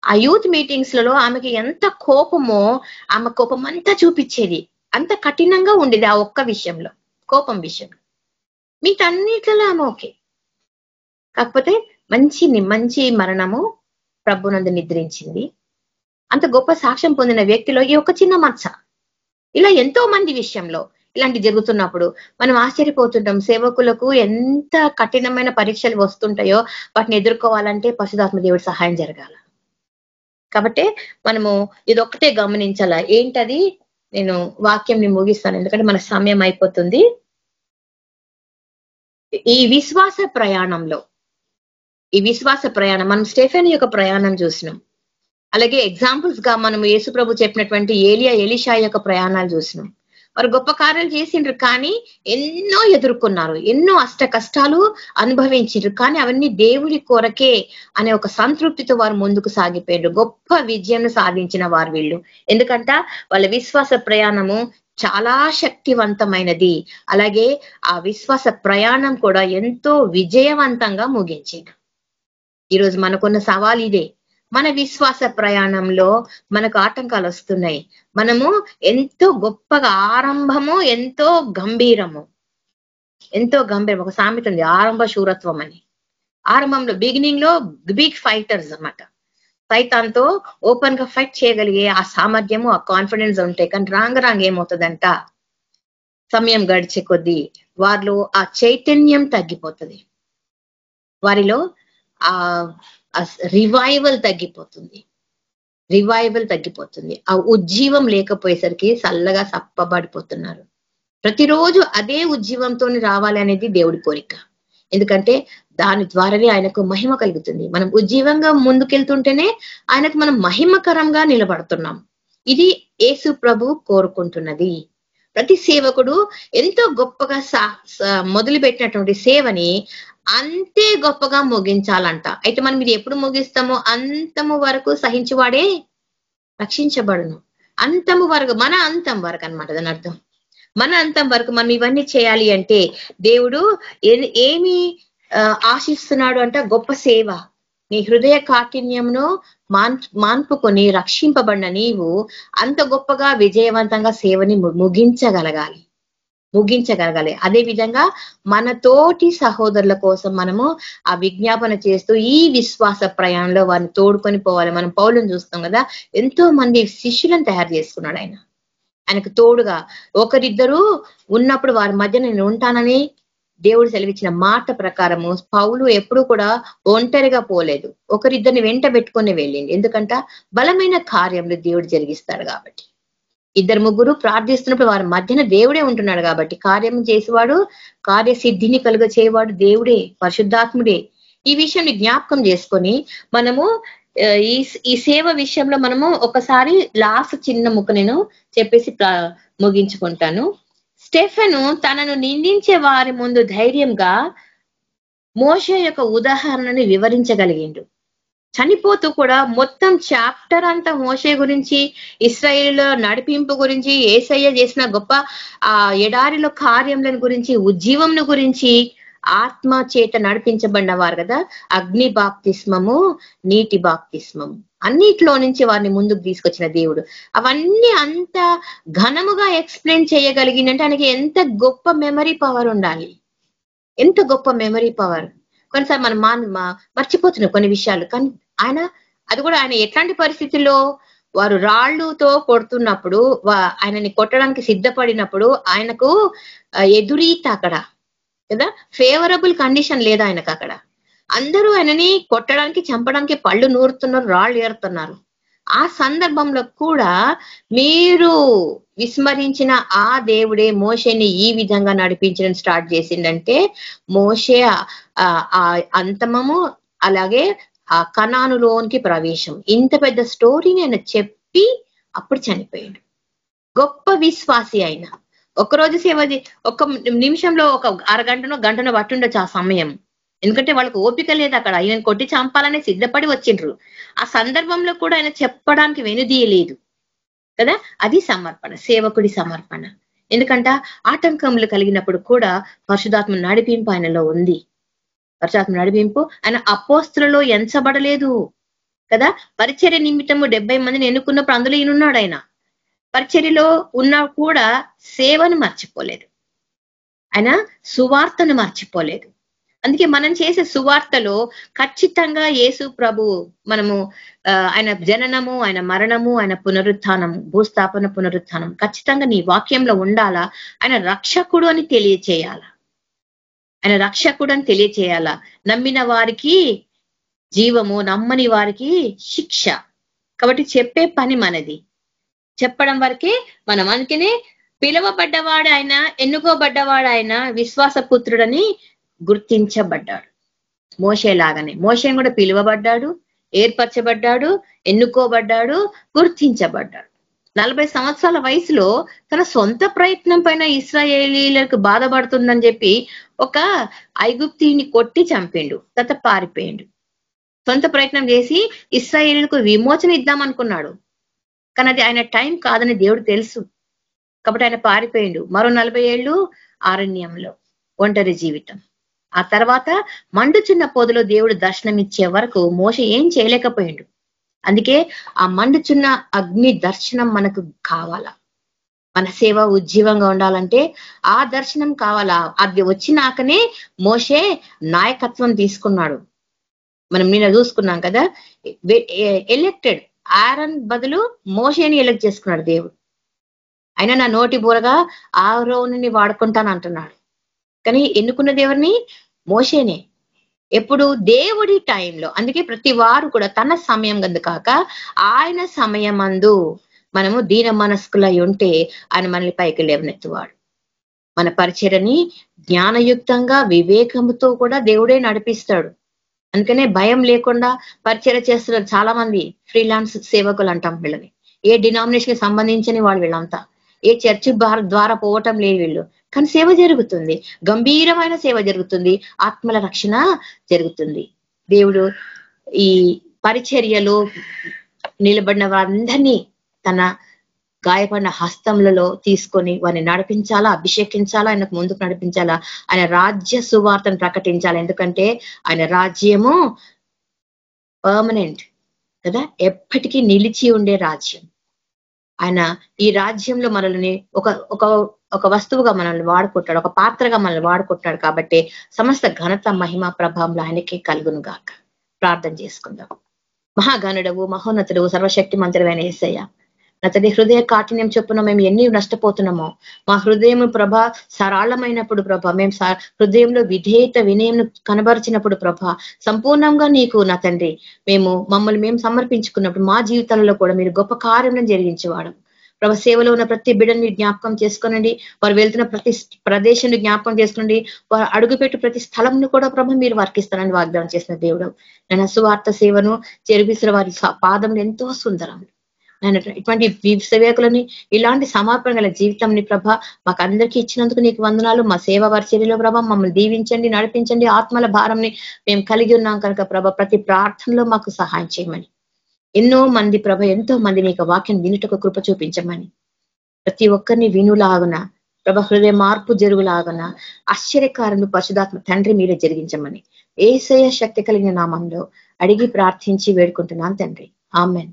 S4: ఆ యూత్ మీటింగ్స్లలో ఆమెకి ఎంత కోపమో ఆమె కోపం అంతా చూపించేది. అంత కఠినంగా ఉండేది ఆ ఒక్క విషయంలో కోపం విషయంలో. మిగతన్నిట్లలో ఆమె ఓకే. కాకపోతే మంచి మంచి మరణము ప్రభునందు నిద్రించింది. అంత గొప్ప సాక్ష్యం పొందిన వ్యక్తిలో ఈ ఒక చిన్న మచ్చ. ఇలా ఎంతో మంది విషయంలో ఇలాంటి జరుగుతున్నప్పుడు మనం ఆశ్చర్యపోతుంటాం సేవకులకు ఎంత కఠినమైన పరీక్షలు వస్తుంటాయో వాటిని ఎదుర్కోవాలంటే పశుధాత్మ దేవుడి సహాయం జరగాల. కాబట్టి మనము ఇది ఒక్కటే గమనించాల ఏంటది? నేను వాక్యంని ముగిస్తాను ఎందుకంటే మన సమయం అయిపోతుంది. ఈ విశ్వాస ప్రయాణంలో ఈ విశ్వాస ప్రయాణం మనం స్టెఫెన్ యొక్క ప్రయాణం చూసినాం. అలాగే ఎగ్జాంపుల్స్గా మనం యేసుప్రభు చెప్పినటువంటి ఏలియా ఎలిషా యొక్క ప్రయాణాలు చూసినాం. వారు గొప్ప కార్యాలు చేసిండ్రు కానీ ఎన్నో ఎదుర్కొన్నారు ఎన్నో అష్ట కష్టాలు అనుభవించిండ్రు కానీ అవన్నీ దేవుడి కొరకే అనే ఒక సంతృప్తితో వారు ముందుకు సాగిపోయిండ్రు. గొప్ప విజయం సాధించిన వారు వీళ్ళు. ఎందుకంట వాళ్ళ విశ్వాస ప్రయాణము చాలా శక్తివంతమైనది. అలాగే ఆ విశ్వాస ప్రయాణం కూడా ఎంతో విజయవంతంగా ముగించింది. ఈరోజు మనకున్న సవాల్ ఇదే. మన విశ్వాస ప్రయాణంలో మనకు ఆటంకాలు వస్తున్నాయి. మనము ఎంతో గొప్పగా ఆరంభము ఎంతో గంభీరము. ఎంతో గంభీరం. ఒక సామెత ఉంది ఆరంభ శూరత్వం అని. ఆరంభంలో బిగినింగ్లో బిగ్ ఫైటర్స్ అన్నమాట. సైతాన్తో ఓపెన్గా ఫైట్ చేయగలిగే ఆ సామర్థ్యము ఆ కాన్ఫిడెన్స్ ఉంటాయి కానీ రాంగ్ రాంగ్ ఏమవుతుందంట? సమయం గడిచే కొద్దీ వారిలో ఆ చైతన్యం తగ్గిపోతుంది. వారిలో ఆ రివైవల్ తగ్గిపోతుంది. రివైవల్ తగ్గిపోతుంది. ఆ ఉజ్జీవం లేకపోయేసరికి చల్లగా సప్పబడిపోతున్నారు. ప్రతిరోజు అదే ఉజ్జీవంతో రావాలి అనేది దేవుడి కోరిక. ఎందుకంటే దాని ద్వారానే ఆయనకు మహిమ కలుగుతుంది. మనం ఉజ్జీవంగా ముందుకెళ్తుంటేనే ఆయనకు మనం మహిమకరంగా నిలబడుతున్నాం. ఇది యేసు ప్రభు కోరుకుంటున్నది. ప్రతి సేవకుడు ఎంతో గొప్పగా మొదలు పెట్టినటువంటి సేవని అంతే గొప్పగా ముగించాలంట. అయితే మనం ఇది ఎప్పుడు ముగిస్తామో అంతము వరకు సహించువాడే రక్షించబడును. అంతము వరకు మన అంతం వరకు అనమాట దాని అర్థం. మన అంతం వరకు మనం ఇవన్నీ చేయాలి అంటే దేవుడు ఏమి ఆశిస్తున్నాడు అంటే గొప్ప సేవ. నీ హృదయ కాఠిన్యంను మాన్ మాన్పుకొని రక్షింపబడిన నీవు అంత గొప్పగా విజయవంతంగా సేవని ముగించగలగాలి. ముగించగలగాలి. అదే విధంగా మన తోటి సహోదరుల కోసం మనము ఆ విజ్ఞాపన చేస్తూ ఈ విశ్వాస ప్రయాణంలో వారిని తోడుకొని పోవాలి. మనం పౌలను చూస్తాం కదా ఎంతో మంది శిష్యులను తయారు చేసుకున్నాడు ఆయన. ఆయనకు తోడుగా ఒకరిద్దరు ఉన్నప్పుడు వారి మధ్య నేను ఉంటానని దేవుడు సెలవిచ్చిన మాట ప్రకారము పౌలు ఎప్పుడు కూడా ఒంటరిగా పోలేదు. ఒకరిద్దరిని వెంట పెట్టుకొని వెళ్ళింది ఎందుకంట? బలమైన కార్యములు దేవుడు జరిగిస్తాడు కాబట్టి. ఇద్దరు ముగ్గురు ప్రార్థిస్తున్నప్పుడు వారి మధ్యన దేవుడే ఉంటున్నాడు కాబట్టి కార్యం చేసేవాడు కార్యసిద్ధిని కలుగ చేయవాడు దేవుడే పరిశుద్ధాత్ముడే. ఈ విషయాన్ని జ్ఞాపకం చేసుకొని మనము ఈ ఈ సేవ విషయంలో మనము ఒకసారి లాస్ట్ చిన్న ముక్క నేను చెప్పేసి ముగించుకుంటాను. స్టెఫెను తనను నిందించే వారి ముందు ధైర్యంగా మోష యొక్క ఉదాహరణని వివరించగలిగిండు. చనిపోతూ కూడా మొత్తం చాప్టర్ అంతా మోసే గురించి ఇస్రాయేల్ నడిపింపు గురించి ఏసయ్య చేసిన గొప్ప ఆ ఎడారిలో కార్యములను గురించి ఉజ్జీవంను గురించి ఆత్మ చేత నడిపించబడిన వారు కదా? అగ్ని బాప్తిస్మము నీటి బాప్తిస్మము. అన్నిట్లో నుంచి వారిని ముందుకు తీసుకొచ్చిన దేవుడు. అవన్నీ అంత ఘనముగా ఎక్స్ప్లెయిన్ చేయగలిగిందంటే ఆయనకి ఎంత గొప్ప మెమరీ పవర్ ఉండాలి. ఎంత గొప్ప మెమరీ పవర్. కొన్నిసారి మనం మా మర్చిపోతున్నాం కొన్ని విషయాలు. కానీ ఆయన అది కూడా ఆయన ఎట్లాంటి పరిస్థితుల్లో వారు రాళ్ళుతో కొడుతున్నప్పుడు వా- ఆయనని కొట్టడానికి సిద్ధపడినప్పుడు ఆయనకు ఎదురీత అక్కడ. కదా? ఫేవరబుల్ కండిషన్ లేదు ఆయనకు అక్కడ. అందరూ ఆయనని కొట్టడానికి చంపడానికి పళ్ళు నూరుతున్నారు రాళ్ళు ఏరుతున్నారు. ఆ సందర్భంలో కూడా మీరు విస్మరించిన ఆ దేవుడే మోషేని ఈ విధంగా నడిపించడం స్టార్ట్ చేసిందంటే మోషే ఆ ఆ అంతమము అలాగే ఆ కణానులోనికి ప్రవేశం. ఇంత పెద్ద స్టోరీని ఆయన చెప్పి అప్పుడు చనిపోయాడు. గొప్ప విశ్వాసి ఆయన. ఒక్కరోజు సేవ ఒక్క నిమిషంలో ఒక అరగంటనో గంటనో పట్టుండొచ్చు ఆ సమయం. ఎందుకంటే వాళ్ళకి ఓపిక లేదు అక్కడ. ఆయన కొట్టి చంపాలని సిద్ధపడి వచ్చిండ్రు. ఆ సందర్భంలో కూడా ఆయన చెప్పడానికి వెనుదీయలేదు కదా? అది సమర్పణ సేవకుడి సమర్పణ. ఎందుకంట? ఆటంకములు కలిగినప్పుడు కూడా పరిశుధాత్మ నడిపింపు ఆయనలో ఉంది. పరిశుధాత్మ నడిపింపు ఆయన అపోస్తులలో ఎంచబడలేదు. కదా? పరిచర్య నిమిత్తము డెబ్బై మందిని ఎన్నుకున్నప్పుడు అందులో ఈయనున్నాడు ఆయన. పరిచర్యలో ఉన్నా కూడా సేవను మర్చిపోలేదు. ఆయన సువార్తను మర్చిపోలేదు. అందుకే మనం చేసే సువార్తలో ఖచ్చితంగా యేసు ప్రభు మనము ఆయన జననము ఆయన మరణము ఆయన పునరుత్థానము భూస్థాపన పునరుత్థానం ఖచ్చితంగా నీ వాక్యంలో ఉండాలా? ఆయన రక్షకుడు అని తెలియచేయాలా? ఆయన రక్షకుడు అని తెలియచేయాలా? నమ్మిన వారికి జీవము నమ్మని వారికి శిక్ష. కాబట్టి చెప్పే పని మనది. చెప్పడం వరకే మనం అందుకనే పిలువబడ్డవాడు ఆయన ఎన్నుకోబడ్డవాడు ఆయన విశ్వాస పుత్రుడని గుర్తించబడ్డాడు. మోసేలాగానే మోషే కూడా పిలువబడ్డాడు ఏర్పరచబడ్డాడు ఎన్నుకోబడ్డాడు గుర్తించబడ్డాడు. నలభై సంవత్సరాల వయసులో తన సొంత ప్రయత్నం పైన ఇస్రాయేలీలకు బాధపడుతుందని చెప్పి ఒక ఐగుప్తిని కొట్టి చంపిండు తత పారిపోయిండు. సొంత ప్రయత్నం చేసి ఇస్రాయేలీలకు విమోచన ఇద్దాం అనుకున్నాడు కానీ అది ఆయన టైం కాదని దేవుడు తెలుసు. కాబట్టి ఆయన పారిపోయిండు. మరో నలభై ఏళ్ళు ఆరణ్యంలో ఒంటరి జీవితం. ఆ తర్వాత మండుచున్న పొదలో దేవుడు దర్శనం ఇచ్చే వరకు మోస ఏం చేయలేకపోయిండు. అందుకే ఆ మండుచున్న అగ్ని దర్శనం మనకు కావాలా? మన సేవ ఉజ్జీవంగా ఉండాలంటే ఆ దర్శనం కావాలా? అది వచ్చినాకనే మోషే నాయకత్వం తీసుకున్నాడు. మనం నిన్న చూసుకున్నాం కదా ఎలెక్టెడ్. ఆరన్ బదులు మోషేని ఎలెక్ట్ చేసుకున్నాడు దేవుడు. అయినా నా నోటి బూరగా ఆరోని వాడుకుంటాను అంటున్నాడు. కానీ ఎన్నుకున్న దేవుడిని మోషేనే. ఎప్పుడు? దేవుడి టైంలో. అందుకే ప్రతి వారు కూడా తన సమయం గందు కాక ఆయన సమయమందు మనము దీన మనస్కులై ఉంటే ఆయన మనల్ని పైకి లేవనెత్తువాడు. మన పరిచయని జ్ఞానయుక్తంగా వివేకంతో కూడా దేవుడే నడిపిస్తాడు. అందుకనే భయం లేకుండా పరిచయ చేస్తున్నారు చాలా మంది ఫ్రీలాన్స్ సేవకులు అంటాం వీళ్ళని. ఏ డినామినేషన్కి సంబంధించిన వాళ్ళు వీళ్ళంతా. ఏ చర్చి ద్వారా పోవటం లేదు వీళ్ళు. కానీ సేవ జరుగుతుంది. గంభీరమైన సేవ జరుగుతుంది. ఆత్మల రక్షణ జరుగుతుంది. దేవుడు ఈ పరిచర్యలో నిలబడిన వారందరినీ తన గాయపడిన హస్తములలో తీసుకొని వారిని నడిపించాలా? అభిషేకించాలా? ఆయనకు ముందుకు నడిపించాలా? ఆయన రాజ్య సువార్తను ప్రకటించాలి? ఎందుకంటే ఆయన రాజ్యము పర్మనెంట్ కదా? ఎప్పటికీ నిలిచి ఉండే రాజ్యం. ఆయన ఈ రాజ్యంలో మనల్ని ఒక ఒక ఒక వస్తువుగా మనల్ని వాడుకుంటాడు ఒక పాత్రగా మనల్ని వాడుకుంటాడు కాబట్టి సమస్త ఘనత మహిమ ప్రభావంలో ఆయనకే కలుగును గాక. ప్రార్థన చేసుకుందాం. మహాగణుడవు మహోన్నతుడు సర్వశక్తి మంత్రుడైన ఏసయ్య అతడి హృదయ కాఠిన్యం చొప్పున మేము ఎన్ని నష్టపోతున్నామో. మా హృదయం ప్రభ సరళమైనప్పుడు ప్రభ మేము హృదయంలో విధేయత వినయం కనబరిచినప్పుడు ప్రభ సంపూర్ణంగా నీకు నా తండ్రి మేము మమ్మల్ని మేము సమర్పించుకున్నప్పుడు మా జీవితాలలో కూడా మీరు గొప్ప కార్యం జరిగించేవాడు ప్రభ సేవలో ఉన్న ప్రతి బిడ్డని జ్ఞాపకం చేసుకోనండి. వారు వెళ్తున్న ప్రతి ప్రదేశాన్ని జ్ఞాపకం చేసుకోండి వారు అడుగుపెట్టు ప్రతి స్థలంను కూడా ప్రభ మీరు వర్కిస్తానని వాగ్దానం చేసిన దేవుడు నేను సువార్త సేవను చెరిపిసిన వారి పాదములు ఎంతో సుందరం నేను ఇటువంటి సేవకులని ఇలాంటి సమర్పణ గల జీవితంని ప్రభ మాకు అందరికీ ఇచ్చినందుకు నీకు వందనాలు. మా సేవ పరిచర్యలో ప్రభ మమ్మల్ని దీవించండి నడిపించండి. ఆత్మల భారంని మేము కలిగి ఉన్నాం కనుక ప్రభ ప్రతి ప్రార్థనలో మాకు సహాయం చేయమని. ఎన్నో మంది ప్రభ ఎంతో మంది నీకు వాక్యం వినుటకు కృప చూపించమని. ప్రతి ఒక్కరిని వినులాగున ప్రభ హృదయ మార్పు జరుగులాగున ఆశ్చర్యకారులు పరిశుధాత్మ తండ్రి మీరే జరిగించమని. ఏసయ శక్తి కలిగిన నామంలో అడిగి ప్రార్థించి వేడుకుంటున్నాను తండ్రి. Amen.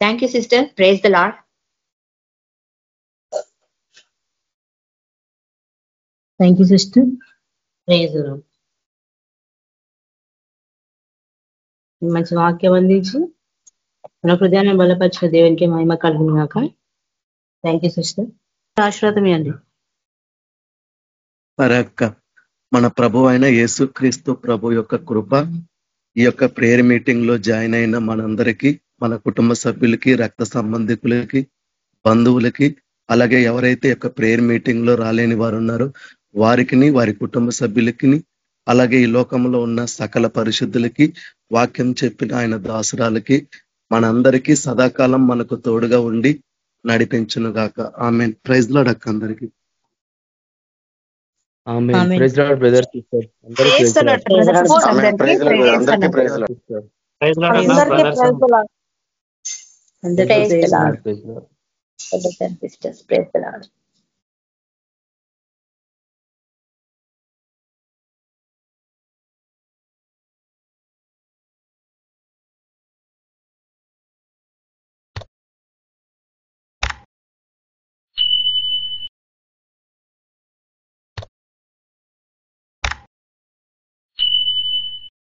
S4: Thank you sister praise the
S1: Lord thank you sister praise మంచి వాక్యం అందించి మన హృదయాన్ని బలపరిచిన దేవునికి మహిమ కలిగిన కాక థ్యాంక్ యూ సిస్టర్ ఆశీర్వాదమే అండి.
S5: మరి అక్క మన ప్రభు అయిన యేసు క్రీస్తు ప్రభు యొక్క కృప ఈ యొక్క ప్రేయర్ మీటింగ్లో జాయిన్ అయిన మనందరికీ మన కుటుంబ సభ్యులకి రక్త సంబంధికులకి బంధువులకి అలాగే ఎవరైతే యొక్క ప్రేయర్ మీటింగ్లో రాలేని వారు ఉన్నారో వారికి వారి కుటుంబ సభ్యులకి అలాగే ఈ లోకంలో ఉన్న సకల పరిశుద్ధులకి వాక్యం చెప్పిన ఆయన దాసురాలకి మనందరికీ సదాకాలం మనకు తోడుగా ఉండి నడిపించును గాక ఆమె ప్రైజ్ లాడక్క అందరికీ
S6: ఆమె
S1: Amen.
S4: Praise Lord. అందరికీ
S2: లార్డ్, అందరికీ praise Lord.
S6: Sister
S7: praise Lord అన్న,
S4: అందరికీ
S7: brothers and
S4: praise the Lord.
S1: అందరికీ
S4: Praise the
S1: praise the
S4: Lord.
S1: Lord.
S4: Praise Lord